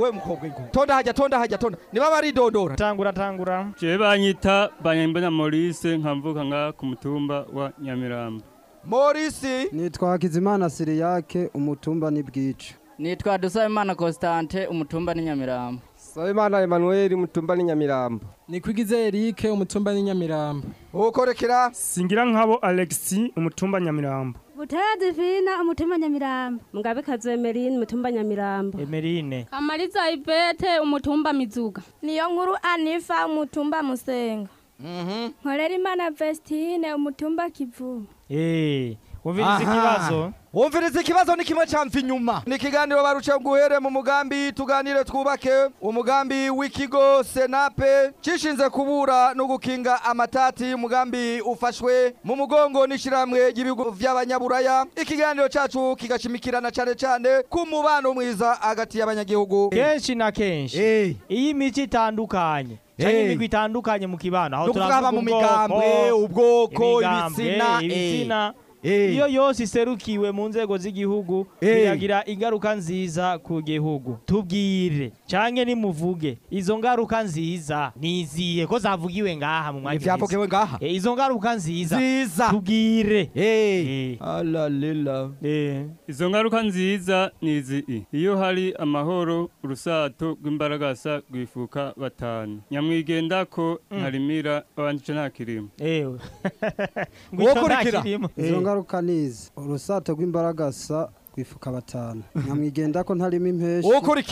Speaker 3: We mukobwa ingo tonda hajya tonda hajya tonda. Niba baridondora
Speaker 4: tangura tangura.
Speaker 26: Je banyita Banyambona Maurice nkamvuka nga ku mutumba wa Nyamirambo.
Speaker 3: Maurice.
Speaker 11: Nitwa Hakizimana Siriyake umutumba ni bwica
Speaker 27: nitwa Dusabimana Constante umutumba ni Nyamirambo.
Speaker 15: Sabimana Emmanuel umutumba ni Nyamirambo.
Speaker 28: Nikwigize Eric umutumba ni Nyamirambo.
Speaker 3: Ukorekera?
Speaker 29: Singira nkabo alexi umutumba nyamirambo.
Speaker 20: Butezi fina umutima nyamirambo. Mugabekazi emerine umutumba nyamirambo.
Speaker 4: Emerine
Speaker 22: kamariza ivete umutumba mizuga. Niyo nkuru anifa umutumba musenga. Nkorera imana vestine umutumba kivumu.
Speaker 4: Eh, wumviriza ikibazo?
Speaker 3: Wumviriza ikibazo ni kimwe camva inyuma. Ni ikiganiro baruce guhere mu mugambi tuganire twubake. Umugambi w'ikigo senape cishinze kubura no gukinga amatati. Umugambi ufashwe mu mugongo n'ishiramwe ry'ibihugu vy'abanyaburaya ikiganiro cacu kigashimikirana cane cane ku mubano mwiza hagati y'abanyagihugu.
Speaker 4: Kenshi na kenshi. Iyo imico itandukanye
Speaker 3: Eh.
Speaker 4: imigwi itandukanye mu kibano. Aho turavuga
Speaker 3: mu migambwe, ubwoko, ibitsina.
Speaker 4: Iyo yose iserukiwe mu nzego z'igihugu biragira ingaruka nziza ku gihugu. Tubwire. Canke nimuvuge izo ngaruka nziza niziye ko zavugiwe ngaha mu mwanya
Speaker 3: Ivyavugiwe ngaha?
Speaker 4: Eh, izo ngaruka nziza
Speaker 3: Nziza.
Speaker 4: tubwire
Speaker 3: Eh. Alalela.
Speaker 26: Izo ngaruka nziza ni izi iyo hari amahoro urusato rw'imbaragasa rwifuka batanu. Nyamwigenda ko ntarimira abandi ico nta kirimo.
Speaker 4: Ewe
Speaker 30: izo ngaruka nizi. Urusato rw'imbaragasa rwifuka batanu. Nyamwigenda ko ntarimo impeshi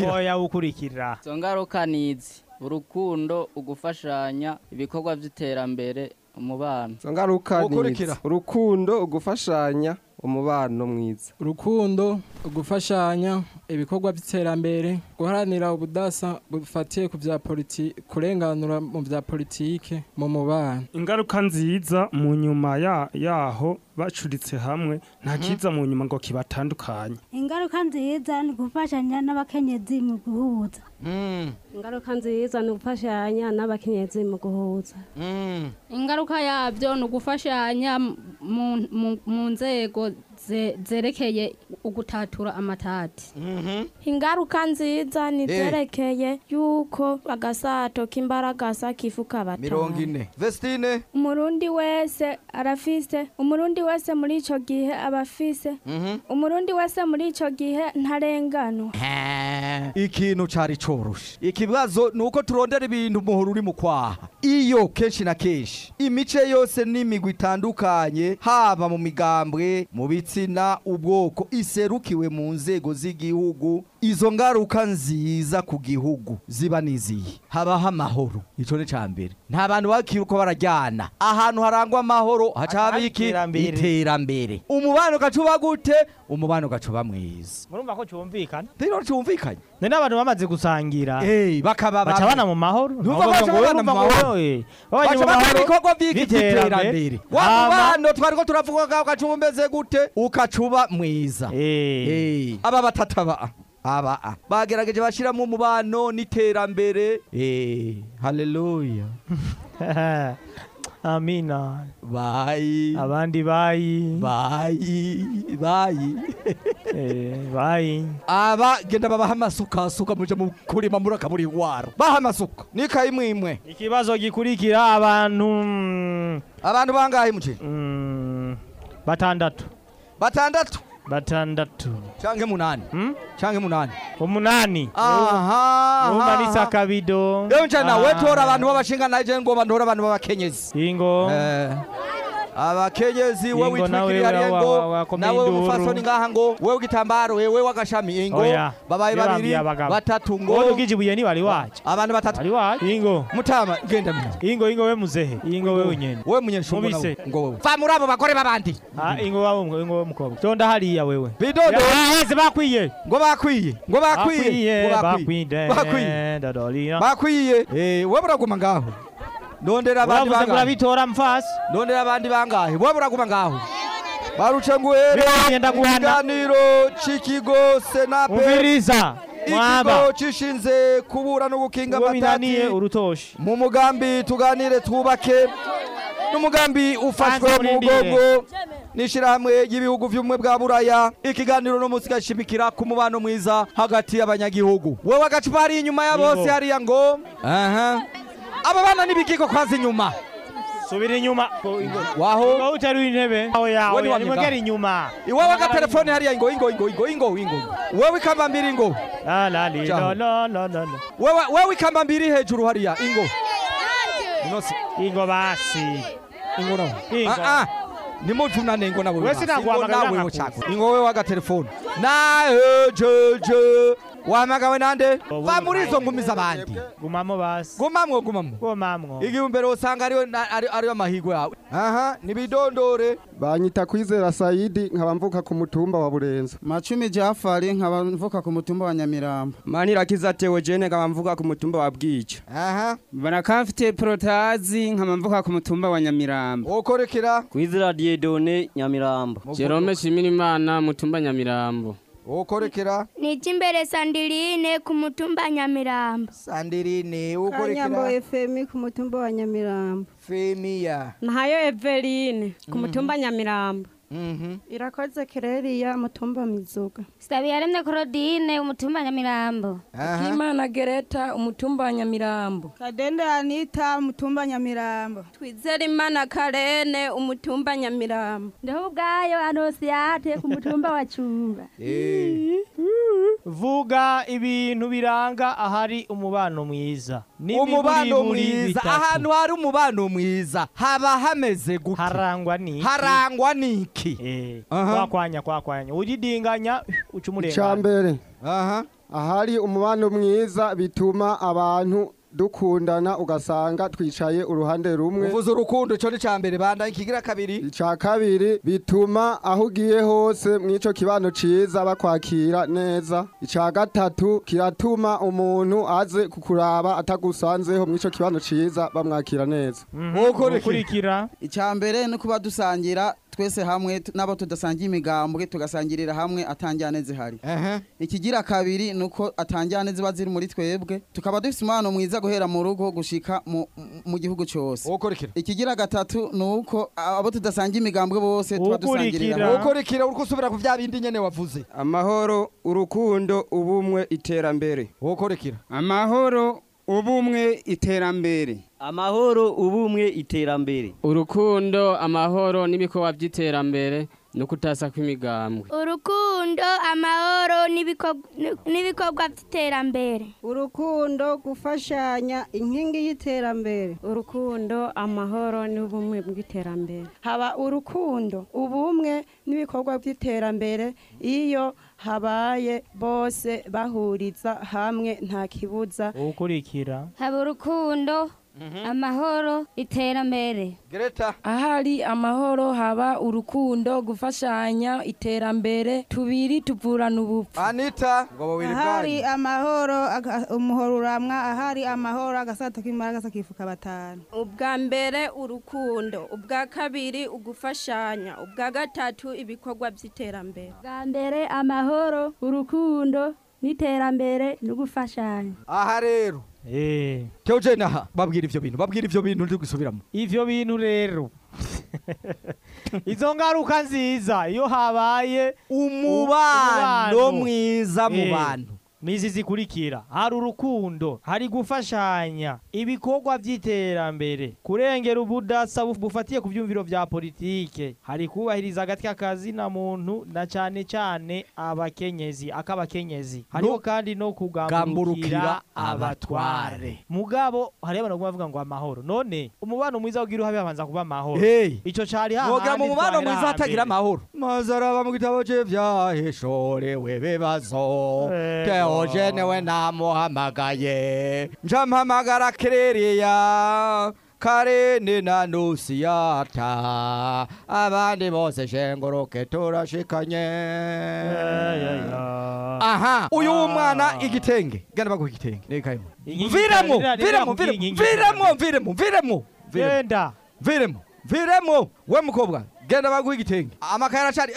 Speaker 4: oya ukurikira
Speaker 27: izo ngaruka ni izi urukundo ugufashanya ibikorwa by'iterambere umubano.
Speaker 31: Izo ngaruka ni
Speaker 27: Ukurikira.
Speaker 31: izi urukundo ugufashanya umubano mwiza.
Speaker 32: Urukundo ugufashanya ibikorwa by'iterambere guharanira ubudasa bufatiye ku bya politi kurenganura mu bya politike mu mubano.
Speaker 29: Ingaruka nziza mu nyuma ya- yaho bacuritse hamwe nta kiza mu nyuma ngo kibatandukanye.
Speaker 20: Ingaruka nziza ni gufashanya n'abakenyezi mu guhuza. Ingaruka nziza ni gufashanya n'abakenyezi mu guhuza.
Speaker 22: Ingaruka yabyo ni ugufashanya mu- nzego ze- zerekeye ugutatura amatati ingaruka nziza ni
Speaker 3: Eh.
Speaker 22: zerekeye yuko agasato k'imbaragasa kifuka
Speaker 3: mirongo
Speaker 22: batanu
Speaker 3: ine. Vestine.
Speaker 22: Umurundi wese arafise. Umurundi wese muri ico gihe aba afise umurundi wese muri ico gihe ntarenganwa.
Speaker 3: Ikintu cari coroshe ikibazo ni uko turondera ibintu umuhoro uri mu kwaha. Iyo kenshi na kenshi imice yose n'imigwi itandukanye haba mu migambwe mu bitsina ubwoko iserukiwe mu nzego z'igihugu izo ngaruka nziza ku gihugu ziba niziye habaho amahoro. Ico ni ca mbere. Nta bantu bakiruko barajyana. Ahantu harangwa amahoro haca haba iki
Speaker 4: iterambere.
Speaker 3: umubano gacuba gute? Umubano gacuba mwiza.
Speaker 4: Murumva ko cyumvikana?
Speaker 3: Rero cyumvikanye.
Speaker 4: Ni n'abantu bamaze gusangira.
Speaker 3: Bakaba
Speaker 4: baca
Speaker 3: bamwe.
Speaker 4: bana mu mahoro?
Speaker 3: Numva
Speaker 4: Ahubwo
Speaker 3: baca
Speaker 4: ngo wowe
Speaker 3: babana mu mahoro.
Speaker 4: babanye mu
Speaker 3: by'iki
Speaker 4: by'iterambere.
Speaker 3: wa mubano twari ko turavuga ugacuba umeze gute? Ukacuba mwiza. Aba batataba aba a. bagerageje bashyiramo umubano n'iterambere. Eh, haleluya
Speaker 4: amina
Speaker 3: bayi
Speaker 4: abandi bayi
Speaker 3: bayi bayi
Speaker 4: bayi
Speaker 3: aba genda babaha amasuka suka muje mu kurima muri akaburi waro baha amasuka nikayi mwimwe
Speaker 4: ikibazo gikurikira abantu
Speaker 3: abantu bangahe muje?
Speaker 4: batandatu.
Speaker 3: Batandatu.
Speaker 4: Batandatu
Speaker 3: canke munani? Hmm? canke munani?
Speaker 4: Umunani
Speaker 3: aha
Speaker 4: umanisa akabido
Speaker 3: Ewe njana we tora abantu b'abashinga naje ngomba ntora abantu b'abakenyezi
Speaker 4: ingo
Speaker 3: abakenyezi wewe witwikiriye hariya ngo nawe umufasoni ngaha ngo wewe igitambaro wewe w'agashami ingo.
Speaker 4: Oya,
Speaker 3: babaye babiri batatu ngo.
Speaker 4: Wowe ubwije ibuye ntibari wacu
Speaker 3: abantu batatu.
Speaker 4: Bari wacu ingo.
Speaker 3: Mutama genda mwe
Speaker 4: ingo ingo we muzehe. Ingo we unyene
Speaker 3: wewe munyeshumbu nawe
Speaker 4: mubise.
Speaker 3: ngo wewe. Va muri abo bagore b'abandi.
Speaker 4: Ah, ingo wabo ingo we mukobwa. Tonda hariya wewe.
Speaker 3: Bidodo
Speaker 4: hese bakwiye
Speaker 3: ngo bakwiye ngo bakwiye. Ngo
Speaker 4: bakwiye.
Speaker 3: bakwiye bakwiye. eh wewe uraguma ngaho. Ndondera abandi bangahe?
Speaker 4: urabitora mfasi
Speaker 3: ndondera abandi bangahe? Wewe uraguma ngaho? Baruce nguhere ikiganiro c'ikigo senape
Speaker 4: umviriza
Speaker 3: ikigo cishinze kubura no gukinga amatati mu mugambi tuganire twubake n'umugambi ufashwe mu mugongo n'ishirahamwe ry'ibihugu vy'ubumwe bwa buraya. Ikiganiro no munsi gashimikira ku mubano mwiza hagati y'abanyagihugu. Wewe agacupa hari inyuma ya bose hariya ngo aha aba bana n'ibikiko kwaza inyuma
Speaker 4: subira inyuma.
Speaker 3: Waho?
Speaker 4: Ngo uteruye intebe. Oya
Speaker 3: Wewe ni
Speaker 4: oya
Speaker 3: wa
Speaker 4: nimwegera
Speaker 3: nyuma.
Speaker 4: inyuma.
Speaker 3: Iwewe agatelefone hariya ingo ingo ingo ingo ingo ingo wewe ikamba mbiri ingo
Speaker 4: la la li
Speaker 3: Ciao.
Speaker 4: no no no no
Speaker 3: wewe wewe ikamba mbiri hejuru hariya ingo.
Speaker 4: Ingo basi.
Speaker 3: Ingo
Speaker 4: Inga.
Speaker 3: ah ah. Nimuvunane ingo nawe
Speaker 4: Wese naguhamagara
Speaker 3: nawe
Speaker 4: nkakuzi.
Speaker 3: ucako ingo wewe wagatelefone nawe jeje wamagawe nande? Va muri izo ngumi z'abandi
Speaker 4: gumamo basi.
Speaker 3: Gumamwo gumamwo
Speaker 4: gumamwo
Speaker 3: igihumbi usanga ariyo ariyo amahirwe yawe aha nibidondore.
Speaker 30: Banyita kwizera sayidi nkaba mvuka ku mutumba wa burenza.
Speaker 10: Macumi jafari nkaba mvuka ku mutumba wa nyamirambo.
Speaker 33: Manirakiza teogene nkaba mvuka ku mutumba wa bwica
Speaker 3: aha.
Speaker 33: Barakamfite protazi nkaba mvuka ku mutumba wa nyamirambo.
Speaker 3: Ukorekera
Speaker 34: kwizera diedone nyamirambo.
Speaker 35: Jerome shimirimana mutumba nyamirambo.
Speaker 3: Ukorekera
Speaker 22: Nijimbere Sandirine ku mutumba Nyamirambo.
Speaker 3: Sandirine
Speaker 36: Kanyambo FM ku mutumba wa Nyamirambo.
Speaker 3: Femiya.
Speaker 36: Nahayo Eveline ku mutumba Nyamirambo.
Speaker 3: Mhm.
Speaker 36: Irakoze Kereria mutumba Mizuga.
Speaker 5: Stabiyaremye Claudine umutumba Nyamirambo.
Speaker 36: Kimana Gereta umutumba Nyamirambo. Kadende Anita umutumba Nyamirambo. Twizere Imana Karene umutumba Nyamirambo.
Speaker 22: Ndaho ubwayo Anosiate ku mutumba wa Cumba.
Speaker 4: Vuga ibintu biranga ahari umubano mwiza.
Speaker 3: Umubano mwiza. ahantu hari umubano mwiza. Haba hameze gute?
Speaker 4: Harangwa ni
Speaker 3: harangwa niki
Speaker 4: kwakwanya kwakwanya. Udidinganya uca
Speaker 30: icyambere. Ahari umubano mwiza bituma abantu dukundana ugasanga twicaye uruhande rumwe.
Speaker 3: Uvuze urukundo cyo ni cyambere banda ikigira kabiri.
Speaker 30: Icya kabiri bituma aho ugiye hose mw'ico kibano ciza bakwakira neza. Icya gatatu kiratuma umuntu aze kukuraba atagusanzeho mw'ico kibano ciza bamwakira neza.
Speaker 4: Ukurikira
Speaker 10: icyambere ni kuba dusangira twese hamwe tu- n'abo tudasangiye imigambwe tugasangirira hamwe atanjyane zihari. Ikigira kabiri ni uko atanjyane ziba ziri muri twebwe tukaba dufite umubano mwiza guhera mu rugo gushika mu, gihugu cyose. Ikigira gatatu ni uko abo tudasangiye imigambwe bose tuba dusangirira hamwe.
Speaker 3: Ukurikira uri gusubira ku bya bindi nyene wavuze.
Speaker 33: Amahoro urukundo ubumwe iterambere.
Speaker 3: Ukorekera
Speaker 33: amahoro ubumwe iterambere
Speaker 34: amahoro ubumwe iterambere
Speaker 35: urukundo amahoro n'ibikorwa by'iterambere no kutasa kw'imigambwe
Speaker 22: Urukundo, amahoro n'ibikorwa by'iterambere.
Speaker 36: Urukundo gufashanya inkingi y'iterambere. Urukundo amahoro n'ubumwe bw'iterambere. Haba urukundo ubumwe n'ibikorwa by'iterambere iyo habaye bose bahuriza hamwe nta kibuza.
Speaker 4: ukurikira
Speaker 5: Haba urukundo, amahoro, iterambere.
Speaker 3: Greta.
Speaker 36: Ahari amahoro haba urukundo gufashanya iterambere tubiri tuvurana ubupfu.
Speaker 3: Anita ngo bawiri
Speaker 36: Ahari amahoro umuhoro uramwa ahari amahoro agasato k'imara gasa kifuka batanu. Ubwa mbere urukundo, ubwa kabiri ugufashanya, ubwa gatatu ibikorwa by'iterambere.
Speaker 22: Bwa mbere amahoro, urukundo n'iterambere no gufashanya.
Speaker 3: aha rero
Speaker 4: eh
Speaker 3: Teogene aha babwira ivyo bintu babwira ivyo bintu ndi gusubiramo
Speaker 4: ivyo bintu rero izo ngaruka nziza iyo habaye
Speaker 3: umubano mwiza mu bantu
Speaker 4: nizi zikurikira. Hari urukundo hari gufashanya ibikorwa by'iterambere. Kurengera ubudasa buf- bufatiye ku byumviro vya politike. Hari kubahiriza agati k'akazi na muntu na cane cane abakenyezi ak'abakenyezi. Hariho kandi no kugamburukira
Speaker 3: Gamburukira
Speaker 4: abatware. mugabo hariho abantu bavuga ngo amahoro. None umubano mwiza ugira uhabe habanza kuba amahoro.
Speaker 3: Hey.
Speaker 4: ico cari
Speaker 3: Wogira mu
Speaker 4: hahandi
Speaker 3: mubano mwiza hatagira amahoro. Maze araba mu gitabo cye byaheshorewe bibazo Teogene we namuhamagaye njampamagara kerereya karene na nusiyata abandi bose shengoroke turashikanye. Aha uyu mwana igitenge. Gana baguha igitenge.
Speaker 4: Inkingi
Speaker 3: viremo viremo viremo viremo viremo viremo viremo viremo we mukobwa genda baguha igitenge. Amakaye aracari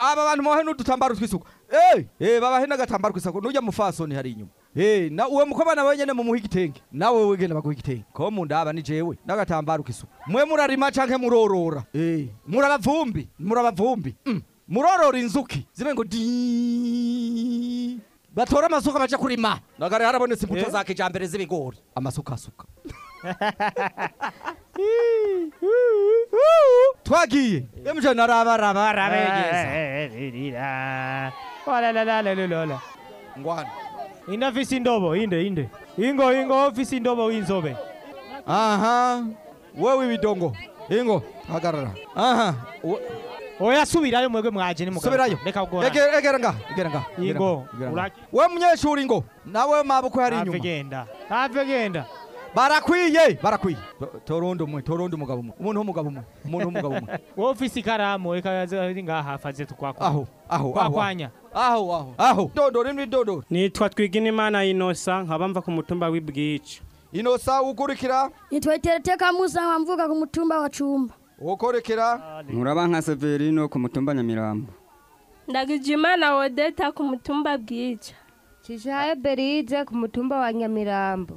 Speaker 3: aba bantu mubahe n'udutambaro tw'isuku. Eh eh babahe n'agatambaro kw'isuku nujya mufasoni hari inyuma. Eh na uwo mukobwa nawe nyene mumuha igitenge nawe we genda baguha igitenge ko mu ndaba ni jewe n'agatambaro kw'isuku mwe murarima canke murorora? Eh murabavumbi murabavumbi mm. murorora inzuki zibe ngo di batora amasuka baja kurima. Nagare harabonetse imbuto
Speaker 4: Eh.
Speaker 3: za kijambere z'ibigori amasuka asuka twagiye emje narabaraba arabegeza
Speaker 4: Olalalalalola.
Speaker 3: ngwana
Speaker 4: inde afise indobo inde inde. Ingo ingo ofise indobo w'inzobe
Speaker 3: aha. Wewe ibidongo ingo. Hagarara aha.
Speaker 4: Oya subirayo mwebwe mwaje ni mugabo
Speaker 3: subirayo
Speaker 4: reka kugora
Speaker 3: egera egera nga egera nga
Speaker 4: Ingo,
Speaker 3: egera nga.
Speaker 4: uraki-
Speaker 3: we munyeshuri ngo nawe maboko yari
Speaker 4: Have
Speaker 3: inyuma
Speaker 4: genda. Have genda.
Speaker 3: Barakwiye barakwiye. To- torundi umwe torundi umugabo umwe. Umuntu w'umugabo umwe umuntu w'umugabo umwe.
Speaker 4: Wowe ufise ikaramu reka ari ngaha faze tukwakwa.
Speaker 3: Aho aho
Speaker 4: kwakwanya.
Speaker 3: Aho aho. Aho. Dodora imwe dodora
Speaker 29: nitwa twigina inosa nkaba mva ku mutumba w'ibwica
Speaker 3: inosa ukurikira?
Speaker 37: Nitwa itereteka musa nkaba ku mutumba wa cumba
Speaker 3: ukurikira?
Speaker 38: Muraba nka severino ku mutumba nyamirambo.
Speaker 22: Ndagijimana wodeta ku mutumba bwica
Speaker 39: Cishayo Berize ku mutumba wa Nyamirambo.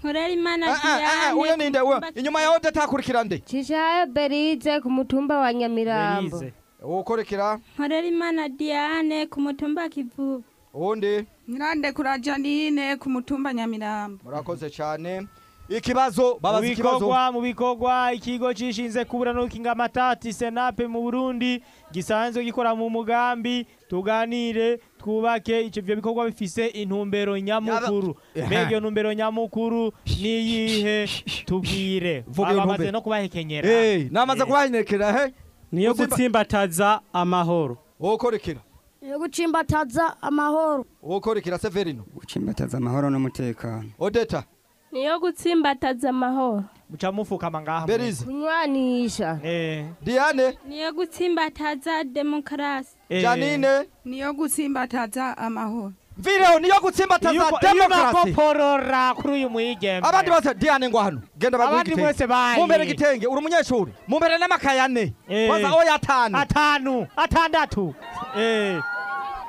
Speaker 22: Nkorera imana
Speaker 3: Ah, ah, ah, uyo ninde we inyuma yawe datakurikira nde
Speaker 39: Cishayo Berize ku mutumba wa Nyamirambo.
Speaker 3: ukurikira
Speaker 22: nkorera imana diane ku mutumba kivuba
Speaker 3: undi
Speaker 8: Nyirandekura Janine ku mutumba Nyamirambo.
Speaker 3: murakoze cyane. Ikibazo babaza ikibazo.
Speaker 4: mu bikorwa ikigo cishinze kubura no kinga amatati senape mu Burundi gisanzwe gikora mu mugambi tuganire twubake icyo byo bikorwa bifise intumbero nyamukuru. Mbega iyo ntumbero nyamukuru niyihe? tubwire.
Speaker 3: Ntumbero.
Speaker 4: no kubahekenyera.
Speaker 3: Eh, namaze kubahenekera he
Speaker 29: niyo gutsimbataza amahoro.
Speaker 3: Ukurikira
Speaker 37: yo gucimbataza amahoro.
Speaker 3: Ukurikira severino.
Speaker 38: Gucimbataza amahoro n'umutekano.
Speaker 3: Odeta.
Speaker 22: Niyo gutsimbataza amahoro.
Speaker 4: Muca mufukama ngaha
Speaker 3: Berize.
Speaker 39: kunywanisha.
Speaker 4: Eh.
Speaker 3: Diane?
Speaker 22: Niyo gutsimbataza demokarasi
Speaker 3: janine?
Speaker 8: Niyo gutsimbataza amahoro.
Speaker 3: mvireho niyo gutsimbataza demokrasi.
Speaker 4: nakoporora kuri uyu mwigembe
Speaker 3: abandi bose diane ngo hano genda baguhe
Speaker 4: Abandi bose bayi.
Speaker 3: mumbere gitenge uri umunyeshuri mumbere n'amakayane.
Speaker 4: Eh.
Speaker 3: kwanza oya atanu.
Speaker 4: Atanu. Atandatu. Eh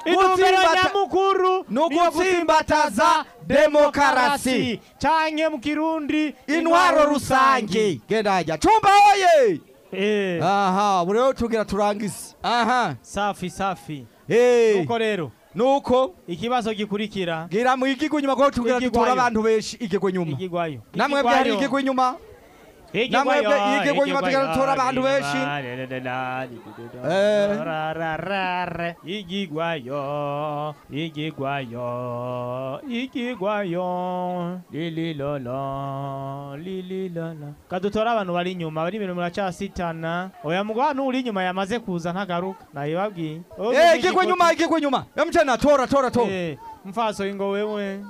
Speaker 4: intumbero
Speaker 3: Gutsimbata-
Speaker 4: nyamukuru
Speaker 3: ni ugutsimbataza demokarasi.
Speaker 4: canke mu kirundi
Speaker 3: intwaro rusange genda hajya cumba oye!
Speaker 4: Eh.
Speaker 3: Aha ubu rero tugira turangize aha.
Speaker 4: Safi safi.
Speaker 3: Eh.
Speaker 4: nuko rero
Speaker 3: nuko.
Speaker 4: Ikibazo gikurikira
Speaker 3: gira mu igigwa inyuma ko tugira
Speaker 4: Igigwayo.
Speaker 3: dutura abantu benshi igigwa inyuma
Speaker 4: igigwayo.
Speaker 3: Namwe bwe hari igigwa inyuma namwe bwe igigwa inyuma tugira dutura abantu benshi Eh.
Speaker 4: Rararare, igigwayo igigwayo igigwayo lililolo lililolo kadutora abantu bari inyuma bari imbere muracasitana oya mugwana uri inyuma yamaze kuza ntagaruka nayibabwiye
Speaker 3: Eh, igigwa inyuma igigwa inyuma emchana tora tora tora
Speaker 4: Eh, mfaso ingo wewe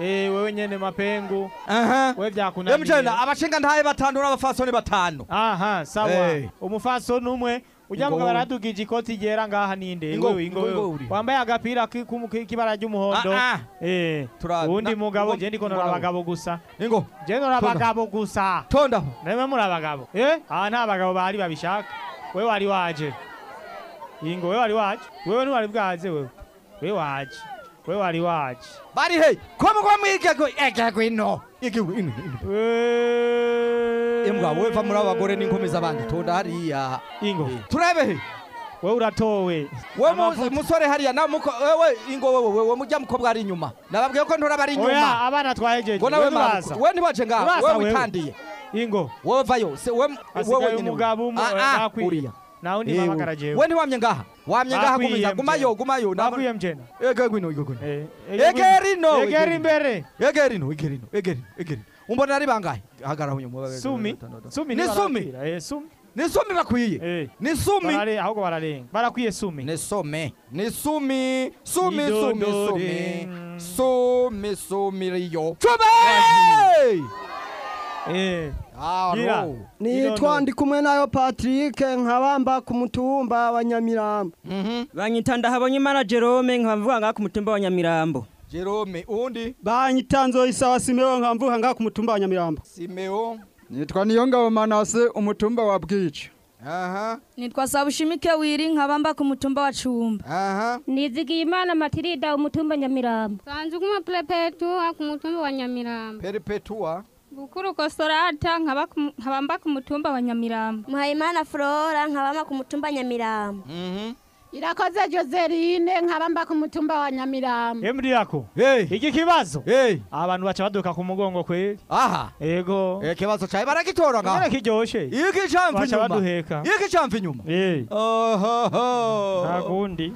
Speaker 4: eh wewe nyene mapengu.
Speaker 3: Aha.
Speaker 4: Wewe vyakunaniye
Speaker 3: emchana abashinga ntaye batanu n'abafasoni batanu
Speaker 4: aha sawa.
Speaker 3: Eh.
Speaker 4: umufaso numwe ujya
Speaker 3: Ingo
Speaker 4: mugabo
Speaker 3: wewe.
Speaker 4: aradugije ikoti ryera ngaha ninde? Wewe ingo wambaye agapira k'ibara ry'umuhondo.
Speaker 3: Ah, ah.
Speaker 4: eh.
Speaker 3: Na-
Speaker 4: mugabo je ndiko abagabo gusa.
Speaker 3: Ingo.
Speaker 4: Je
Speaker 3: Tonda.
Speaker 4: abagabo gusa.
Speaker 3: Tonda.
Speaker 4: Nemwe muri abagabo. Eh? Aha nta bagabo bahari babishaka. Wewe wari waje. Ingo wewe wari waje. Wewe ntiwari bwaze wewe. Wewe waje. Wewe wari waje
Speaker 3: bari he komu komu igigwa igigwa ino. Igigwa ino ino. imbwa wowe va muri abagore n'inkomeza abandi tonda hariya
Speaker 4: ingo.
Speaker 3: Turebe he
Speaker 4: wewe uratowe.
Speaker 3: We mu- musore hariya na muko wewe ingo wewe wewe mujya mukobwa ari inyuma nababwiye ko ntura bari
Speaker 4: oya
Speaker 3: inyuma
Speaker 4: abana twahejeje.
Speaker 3: Ngo nawe
Speaker 4: wewe
Speaker 3: mabuko
Speaker 4: uraza.
Speaker 3: we ntiwaje ngaha
Speaker 4: Uraza
Speaker 3: we
Speaker 4: wewe.
Speaker 3: witandiye
Speaker 4: ingo.
Speaker 3: Wowe vayo se we wewe
Speaker 4: hasigaye
Speaker 3: nyine.
Speaker 4: umugabo umwe
Speaker 3: Ah, ah,
Speaker 4: nakwiye
Speaker 3: uriya
Speaker 4: nawe undi
Speaker 3: Eh,
Speaker 4: mpamagara jewe
Speaker 3: we ntiwamye ngaha wamye ngaha
Speaker 4: Nakwiye
Speaker 3: gumiza gumayo
Speaker 4: mjena.
Speaker 3: gumayo
Speaker 4: nakwiye mjena
Speaker 3: ege gwino ege gwino
Speaker 4: Eh,
Speaker 3: egera ino
Speaker 4: egera imbere
Speaker 3: egera ino egera ino egera ino egera ino umbona ari bangahe hagara hunyo mubabe
Speaker 4: sumi. Sumi
Speaker 3: ni
Speaker 4: nibo
Speaker 3: sumi.
Speaker 4: barakira. eh sumi.
Speaker 3: Ni sumi bakwiye
Speaker 4: eh.
Speaker 3: Ni sumi.
Speaker 4: Barare ahubwo bararenga barakwiye sumi.
Speaker 3: Ni sumi. Ni sumi. Sumi sumi
Speaker 4: Idodore.
Speaker 3: sumi. Sumi sumi riyo. Cumi
Speaker 4: eh.
Speaker 3: Ah,
Speaker 4: Gira.
Speaker 3: no.
Speaker 11: Nitwa ndi kumwe na yo Patrick nkabamba ku mutumba wa Nyamirambo.
Speaker 34: Banyita ndahabonye imana Jerome nkavuga ngaha ku mutumba wa Nyamirambo.
Speaker 3: Jerome undi
Speaker 15: banyita nzoyisawa Simeo nkamvuka ngaha ku mutumba wa Nyamirambo.
Speaker 3: Simeo
Speaker 31: nitwa niyongabo manase umutumba wa bwica
Speaker 3: aha.
Speaker 37: Nitwa sabushimike wiri nkabamba ku mutumba wa cumba
Speaker 3: aha.
Speaker 20: Nizigiyimana Matilida umutumba Nyamirambo. Sanzuguma Plepetua ku mutumba wa Nyamirambo.
Speaker 3: Perpetua.
Speaker 22: Bukuru kosorata nkaba nkabamba ku mutumba wa nyamirambo.
Speaker 37: Muhayimana flora nkabamba ku mutumba nyamirambo.
Speaker 3: Mhm.
Speaker 40: Irakoze joseline nkaba mba ku mutumba wa nyamirambo.
Speaker 4: Emri yako? Iki kibazo? Abantu baca baduka ku mugongo kweli
Speaker 3: aha.
Speaker 4: Yego
Speaker 3: ikibazo cawe baragitora ngaho
Speaker 4: kiryoshe.
Speaker 3: Iki camva
Speaker 4: baca
Speaker 3: inyuma
Speaker 4: baduheka.
Speaker 3: Iki camva inyuma
Speaker 4: eh nta kundi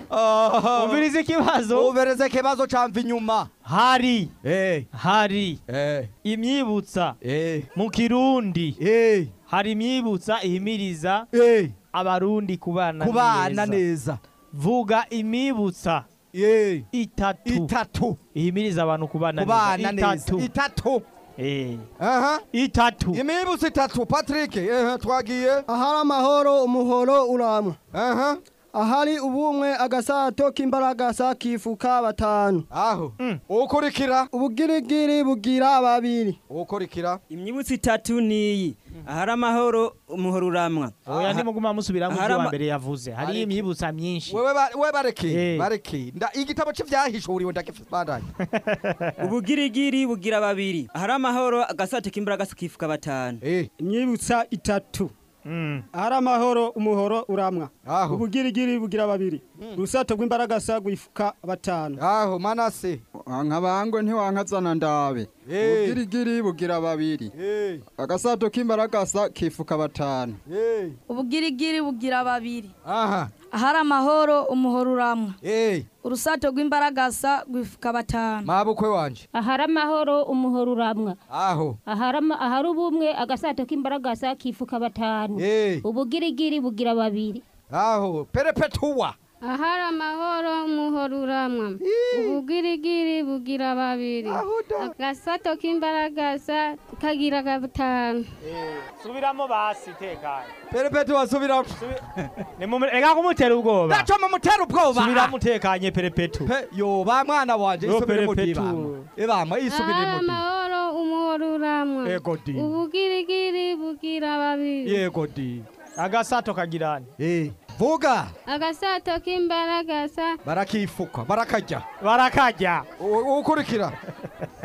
Speaker 4: umviriza ikibazo?
Speaker 3: Ubereze ikibazo camva inyuma
Speaker 4: hari.
Speaker 3: Eh
Speaker 4: hari.
Speaker 3: Eh
Speaker 4: imyibutsa.
Speaker 3: Eh
Speaker 4: mu kirundi.
Speaker 3: Eh
Speaker 4: hari imyibutsa ihimiriza.
Speaker 3: Eh
Speaker 4: abarundi kubana
Speaker 3: kubana neza.
Speaker 4: vuga imibutsa. Itatu.
Speaker 3: Itatu.
Speaker 4: Ihimiriza abantu kubana neza.
Speaker 3: Neza. Itatu.
Speaker 4: Eh. Itatu.
Speaker 3: Imibutsa itatu. Patrick eh twagiye.
Speaker 11: Ahari amahoro umuhoro uramwa
Speaker 3: aha.
Speaker 11: Ahari ubumwe agasato k'imbaragasa kifuka batanu.
Speaker 3: Aho. Ukurikira.
Speaker 11: Ubugirigiri bugira babiri
Speaker 3: ukurikira.
Speaker 34: Imyibutso itatu niyi ahari amahoro umuhoro uramwa.
Speaker 4: Oya nimuguma musubiramo ibyo wa mbere yavuze. Hari imyibutsa myinshi.
Speaker 3: Wewe ba- we bareke
Speaker 4: Eh.
Speaker 3: bareke. Igitabo cy'ivyahishuriwe ndakifandanye
Speaker 34: ubugirigiri bugira babiri. Ahari amahoro agasato k'imbaragasa kifuka batanu.
Speaker 11: Imyibutsa itatu. Ahari amahoro umuhoro uramwa.
Speaker 3: Aho.
Speaker 11: Ubugirigiri bugira babiri. Urusato rw'imbaragasa rwifuka batanu.
Speaker 3: Aho manase.
Speaker 30: Nkabangwe ntiwankazana ndabe. Ubugirigiri bugira babiri. Agasato k'imbaragasa kifuka batanu.
Speaker 22: Ubugirigiri bugira babiri.
Speaker 3: Aha.
Speaker 22: Ahari amahoro umuhoro uramwa. Urusato rw'imbaragasa rwifuka batanu
Speaker 3: mabukwe wanje.
Speaker 20: Ahari amahoro umuhoro uramwa.
Speaker 3: Aho.
Speaker 20: Ahari ubumwe agasato k'imbaragasa kifuka batanu ubugirigiri bugira babiri.
Speaker 3: Aho. Perepetuwa
Speaker 41: ahari amahoro umuhoro uramwa. Ubugirigiri bugira babiri. Agasato k'imbaragasa kagira gatanu.
Speaker 4: Subiramo basi tekanye
Speaker 3: perepetuwa subiramo
Speaker 4: reka kumutera ubwoba.
Speaker 3: Naco mumutera ubwoba.
Speaker 4: Subiramo utekanye perepetu
Speaker 3: Pe- yo ba mwana wanje
Speaker 4: Yo,
Speaker 3: isubire mu
Speaker 4: perepetu.
Speaker 3: dibama ibama isubire mu dibama
Speaker 41: amahoro umuhoro uramwa.
Speaker 3: Ego di.
Speaker 41: ubugirigiri bugira babiri.
Speaker 3: Yego di.
Speaker 4: Agasato kagirani
Speaker 3: eh. Vuga.
Speaker 41: Agasato k'imbaragasa
Speaker 3: barakifuka barakarya
Speaker 4: barakarya
Speaker 3: U- ukurikira.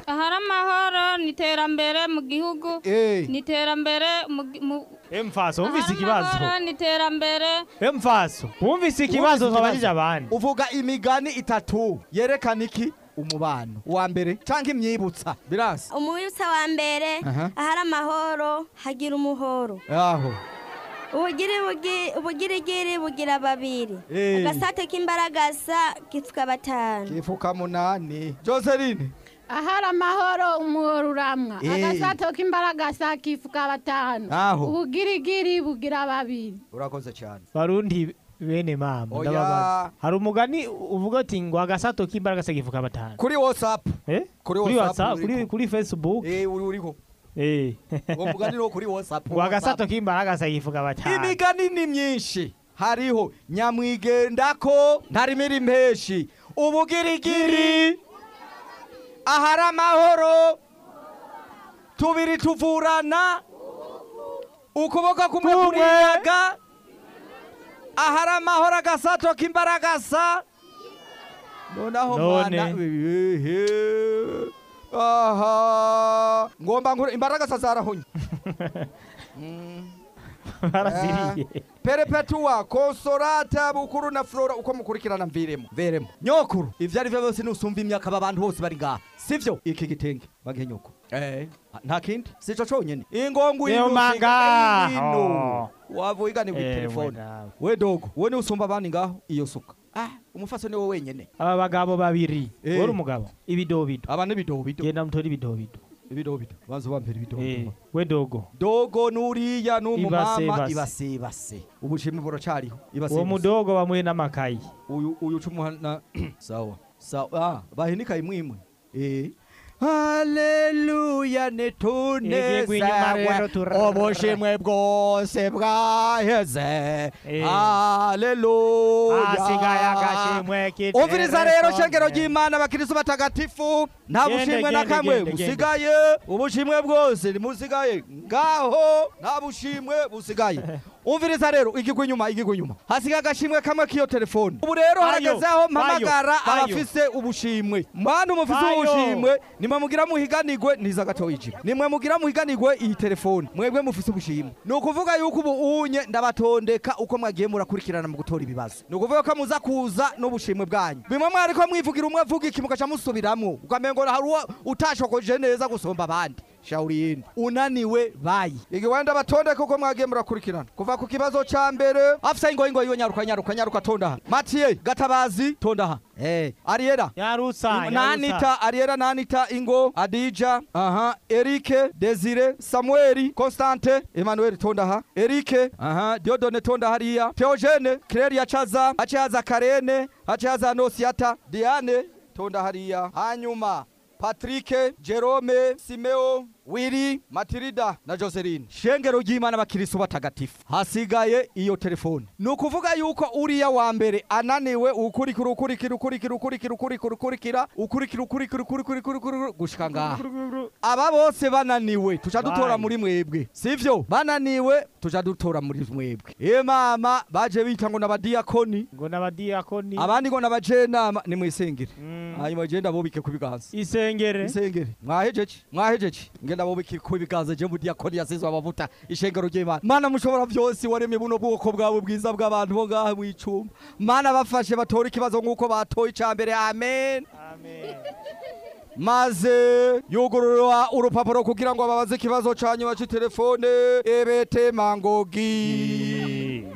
Speaker 36: Ahari amahoro ni iterambere mu gihugu ni iterambere mu
Speaker 4: emfaso wumvise ikibazo.
Speaker 36: amahoro ni iterambere
Speaker 4: emfaso wumvise ikibazo twabajije abandi
Speaker 3: uvuga imigani itatu yerekana iki? Umubano. Wa mbere canke imyibutsa. Birasi
Speaker 42: umwibutsa wa mbere
Speaker 3: Aha.
Speaker 42: ahari amahoro hagira umuhoro.
Speaker 3: Aho
Speaker 42: ubugirigiri bugira babiri.
Speaker 3: Eh.
Speaker 42: agasate k'imbaragasa kitwa batanu.
Speaker 3: Kifuka munani. Joseline.
Speaker 40: Ahari amahoro umuhoro uramwa.
Speaker 3: Eh.
Speaker 40: agasato k'imbaragasa kifuka batanu.
Speaker 3: Aho.
Speaker 40: ubugirigiri bugira babiri.
Speaker 3: Urakoze cyane.
Speaker 4: Barundi bene mama ndababaza. Hari umugani uvuga ati ngo agasato k'imbaraga se gifuka batanu.
Speaker 3: Kuri whatsapp.
Speaker 4: Eh?
Speaker 3: Kuri uriko.
Speaker 4: kuri
Speaker 3: eh uri uriho
Speaker 4: eh
Speaker 3: uwo mugani no kuri whatsapp
Speaker 4: ngo agasato k'imbaraga gifuka batanu
Speaker 3: imigani ni myinshi hariho nyamwigendako ntarimira impeshi ubugirigiri ahari amahoro tubiri tuvurana ukuboko kumwe kuriyaga ahari amahoro agasato k'imbaragasa nonaho
Speaker 4: None.
Speaker 3: mwana. Aha. Ngomba nkure imbaragasa zarahonye
Speaker 4: baraziriye
Speaker 3: perepetuwa konsorata bukuru na flora uko mukurikirana mviremo veremo nyokuru. Ivyo ari vyo byose nusumva imyaka aba bantu bose bari ngaha. Sivyo? Iki gitenge. Bagihe nyoko. Eh. Nta kindi? Sico conyene. Ingongu
Speaker 4: Yo manga.
Speaker 3: ino
Speaker 4: Oh.
Speaker 3: wava wigane kuri
Speaker 4: Eh,
Speaker 3: telefone.
Speaker 4: we
Speaker 3: dogo. We ni usumba abandi ngaho. Iyo suka. Ah umufaso ni wowe wenyene.
Speaker 4: Aba bagabo babiri
Speaker 3: Eh.
Speaker 4: wari umugabo. Ibidobido
Speaker 3: aba n'ibidobido
Speaker 4: genda mutora ibidobido
Speaker 3: ibidobido baza bampera
Speaker 4: eh
Speaker 3: ibidobido
Speaker 4: we dogo.
Speaker 3: Dogo nuriya n'umumama
Speaker 4: Ibase,
Speaker 3: ibasebase ubushimwe buracariho
Speaker 4: uwo mudogo bamuhe n'amakayi
Speaker 3: uyu uyu cumuhana sawa. Sawa. Ah bahinika imwe imwe. Eh. Haleluya
Speaker 4: Igiye guhinyuma rero
Speaker 3: netunezewe
Speaker 4: tura-
Speaker 3: ubushimwe bwose bwaheze
Speaker 4: Eh.
Speaker 3: haleluya
Speaker 4: Hasigaye agashimwe k'iterefone.
Speaker 3: umviriza rero shengero ry'imana abakristo batagatifu nta
Speaker 4: Gende,
Speaker 3: bushimwe na
Speaker 4: gende,
Speaker 3: kamwe
Speaker 4: gende, gende.
Speaker 3: busigaye. Ubushimwe bwose ntimusigaye ngaho nta bushimwe busigaye. umviriza rero igigwa inyuma igigwa inyuma hasigaye agashimwe kamwe k'iyo telefone ubu rero harageze aho mpamagara abafise ubushimwe. Mwana umufise ubushimwe nimwe mugira muhiganirwe niza gatoya ijira nimwe mugira muhiganirwe iyi telefone mwebwe mufise ubushimwe. Ni ukuvuga yuko ubu unye ndabatondeka uko mwagiye murakurikirana mu gutora ibibazo. Ni ukuvuga ko muza kuza n'ubushimwe bwanyu. Bimwe mwariko mwivugira umwe avuga iki mugaca musubiramwo. Ukamengo hari utashokoje neza gusomba abandi. Shauri yindi unaniwe bayi igiwanda batondeka uko mwagiye murakurikirana. Kuva ku kibazo ca mbere. Afisa ingoyi ingoyi nyaruka nyaruka nyaruka tonda aha matiye gatabazi tonda aha eh. Ariera
Speaker 4: Nyarusa,
Speaker 3: nanita ariera nanita ingo adija aha erike desire samueli constante emmanuel tonda aha erike aha diodone tonda hariya. Theogene claire chaza achaza karene achaza nosiata diane tonda hariya. Hanyuma Patrick, Jerome, Simeo, Willy, Matilda na Joseline. Shengero ry'Imana bakirisu batagatifu. Hasigaye iyo telefone. Ni ukuvuga yuko uriya wa mbere ananiwe ukurikira ukurikira ukurikira ukurikira ukurikira ukurikira ukurikira ukurikira ukurikira ukurikira gushika ngaha. Aba bose bananiwe tuca dutora muri mwebwe. Sivyo? Bananiwe tuca dutora muri mwebwe. E mama baje bita ngo n'abadiakoni.
Speaker 4: ngo n'abadiyakoni
Speaker 3: Abandi ngo n'abajenama ni mwisengere. Hanyuma genda bobike ku biganza.
Speaker 4: isengere
Speaker 3: Isengere. Mwahejeje. Mwahejeje. Ngenda bobike ku biganza je mu diakoni yasizwe amavuta ishengero ry'Imana. Mana mushobora byose waremye buno bwoko bwawe bwiza bw'abantu bo ngaha mu icumba. Mana bafashe batora ikibazo nk'uko batoye icambere. Amen.
Speaker 4: amen
Speaker 3: maze yugurura urupapuro kugira ngo babaze ikibazo ca nyuma c'itelefone ebete mangogi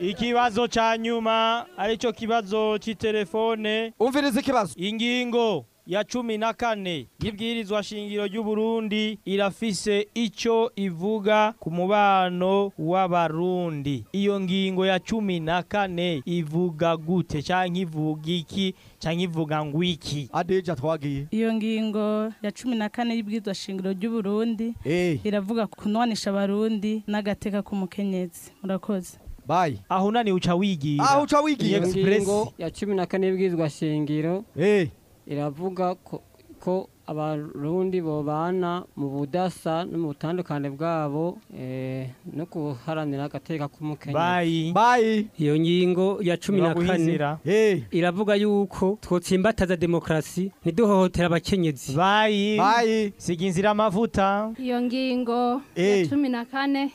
Speaker 4: ikibazo ca nyuma arico kibazo c'itelefone
Speaker 3: umviriza ikibazo
Speaker 4: ingingo ya cumi na kane. Y'ibwirizwa shingiro ry'uburundi irafise ico ivuga ku mubano w'abarundi. Iyo ngingo ya cumi na kane ivuga gute? Canke ivuga iki? Canke ivuga ngwiki
Speaker 3: adeja twagiye.
Speaker 43: Iyo ngingo ya cumi na kane y'ibwirizwa shingiro ry'uburundi
Speaker 3: Eh.
Speaker 43: iravuga kunwanisha abarundi n'agateka k'umukenyezi. Murakoze.
Speaker 3: Bayi
Speaker 4: aho unaniwe uca wigira.
Speaker 3: Aho uca wigira.
Speaker 4: Iyo express.
Speaker 44: ingingo ya cumi na kane y'ibwirizwa shingiro
Speaker 3: Eh.
Speaker 44: Iravuga ko, ko abarundi bobana mu budasa no mu butandukane bwabo eh, no guharanira agateka k'umukenyezi
Speaker 4: bayi
Speaker 3: bayi
Speaker 45: iyo ngingo ya cumi na kane iravuga yuko twotsimbataza demokarasi ntiduhohotera abakenyezi.
Speaker 4: Bayi
Speaker 3: bayi
Speaker 4: siga inzira amavuta.
Speaker 41: Iyo ngingo ya cumi na kane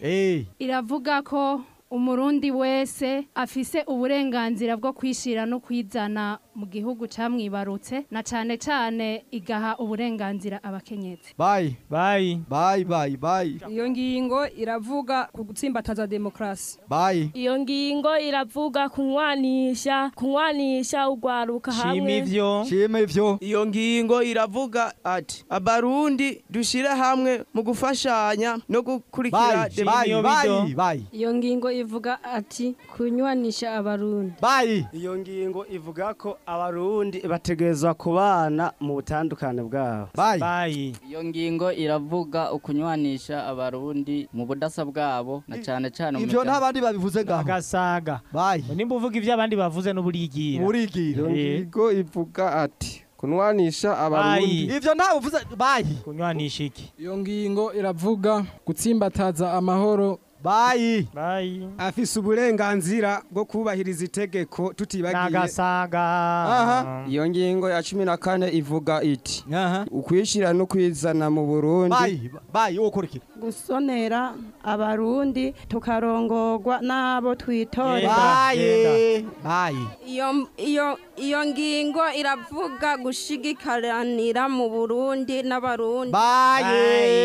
Speaker 41: iravuga ko umurundi wese afise uburenganzira bwo kwishira no kwizana mu gihugu camwibarutse na cane cane igaha uburenganzira abakenyezi.
Speaker 3: Bayi
Speaker 4: bayi
Speaker 3: bayi bayi bayi
Speaker 46: iyo ngingo iravuga ku gutsimbataza demokarasi.
Speaker 3: Bayi
Speaker 47: iyo ngingo iravuga kunywanisha kunywanisha ugwaruka hamwe.
Speaker 3: shima ivyo.
Speaker 48: Iyo ngingo iravuga ati abarundi dushire hamwe mu gufashanya no gukurikira
Speaker 3: Bayi, bayi, bayi, bayi.
Speaker 46: iyo ngingo ivuga ati kunywanisha abarundi.
Speaker 3: Bayi
Speaker 49: iyo ngingo ivuga ko abarundi bategerezwa kubana mu butandukane bwabo.
Speaker 4: Bayi
Speaker 50: iyo ngingo iravuga ukunywanisha abarundi mu budasa bwabo na cyane cyane
Speaker 3: ivyo nta bandi babivuze ngaho
Speaker 4: agasaga
Speaker 3: bayi
Speaker 4: nimba uvuga ivyo abandi bavuze n'uburigira
Speaker 3: Burigira.
Speaker 31: iyo ngingo ivuga ati kunwanisha abarundi.
Speaker 3: Ivyo nta uvuze. Bayi
Speaker 4: kunywanisha iki?
Speaker 51: Iyo ngingo iravuga gutsimbataza amahoro
Speaker 3: bayi
Speaker 4: bayi
Speaker 51: afise uburenganzira bwo kubahiriza itegeko tutibagiye.
Speaker 4: Nagasaga.
Speaker 31: Iyo ngingo ya cumi na kane ivuga iti ukwishyira no kwizana mu burundi.
Speaker 3: Bayi bayi ukurikira.
Speaker 8: Gusonera abarundi tukarongorwa n'abo twitorera
Speaker 3: bayi bayi
Speaker 36: iyo iyo iyo ngingo iravuga gushigikaranira mu Burundi n'abarundi.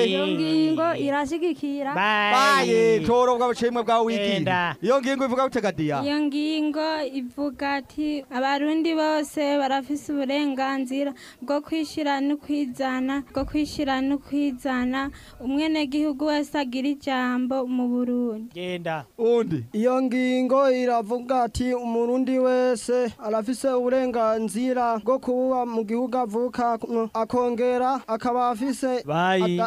Speaker 41: Iyo ngingo irashigikira
Speaker 3: bwawe wigira
Speaker 4: Enda.
Speaker 3: iyo ngingo ivuga gutegadiya
Speaker 41: iyo ngingo ivuga ati abarundi bose barafise uburenganzira bwo kwishyira no kwizana bwo kwishyira no kwizana. Umwenegihugu wese agira ijambo mu burundi.
Speaker 4: Genda.
Speaker 3: Undi?
Speaker 11: Iyo ngingo iravuga ati umurundi wese arafise uburenganzira bwo kuba mu gihugu avuka akongera akaba afise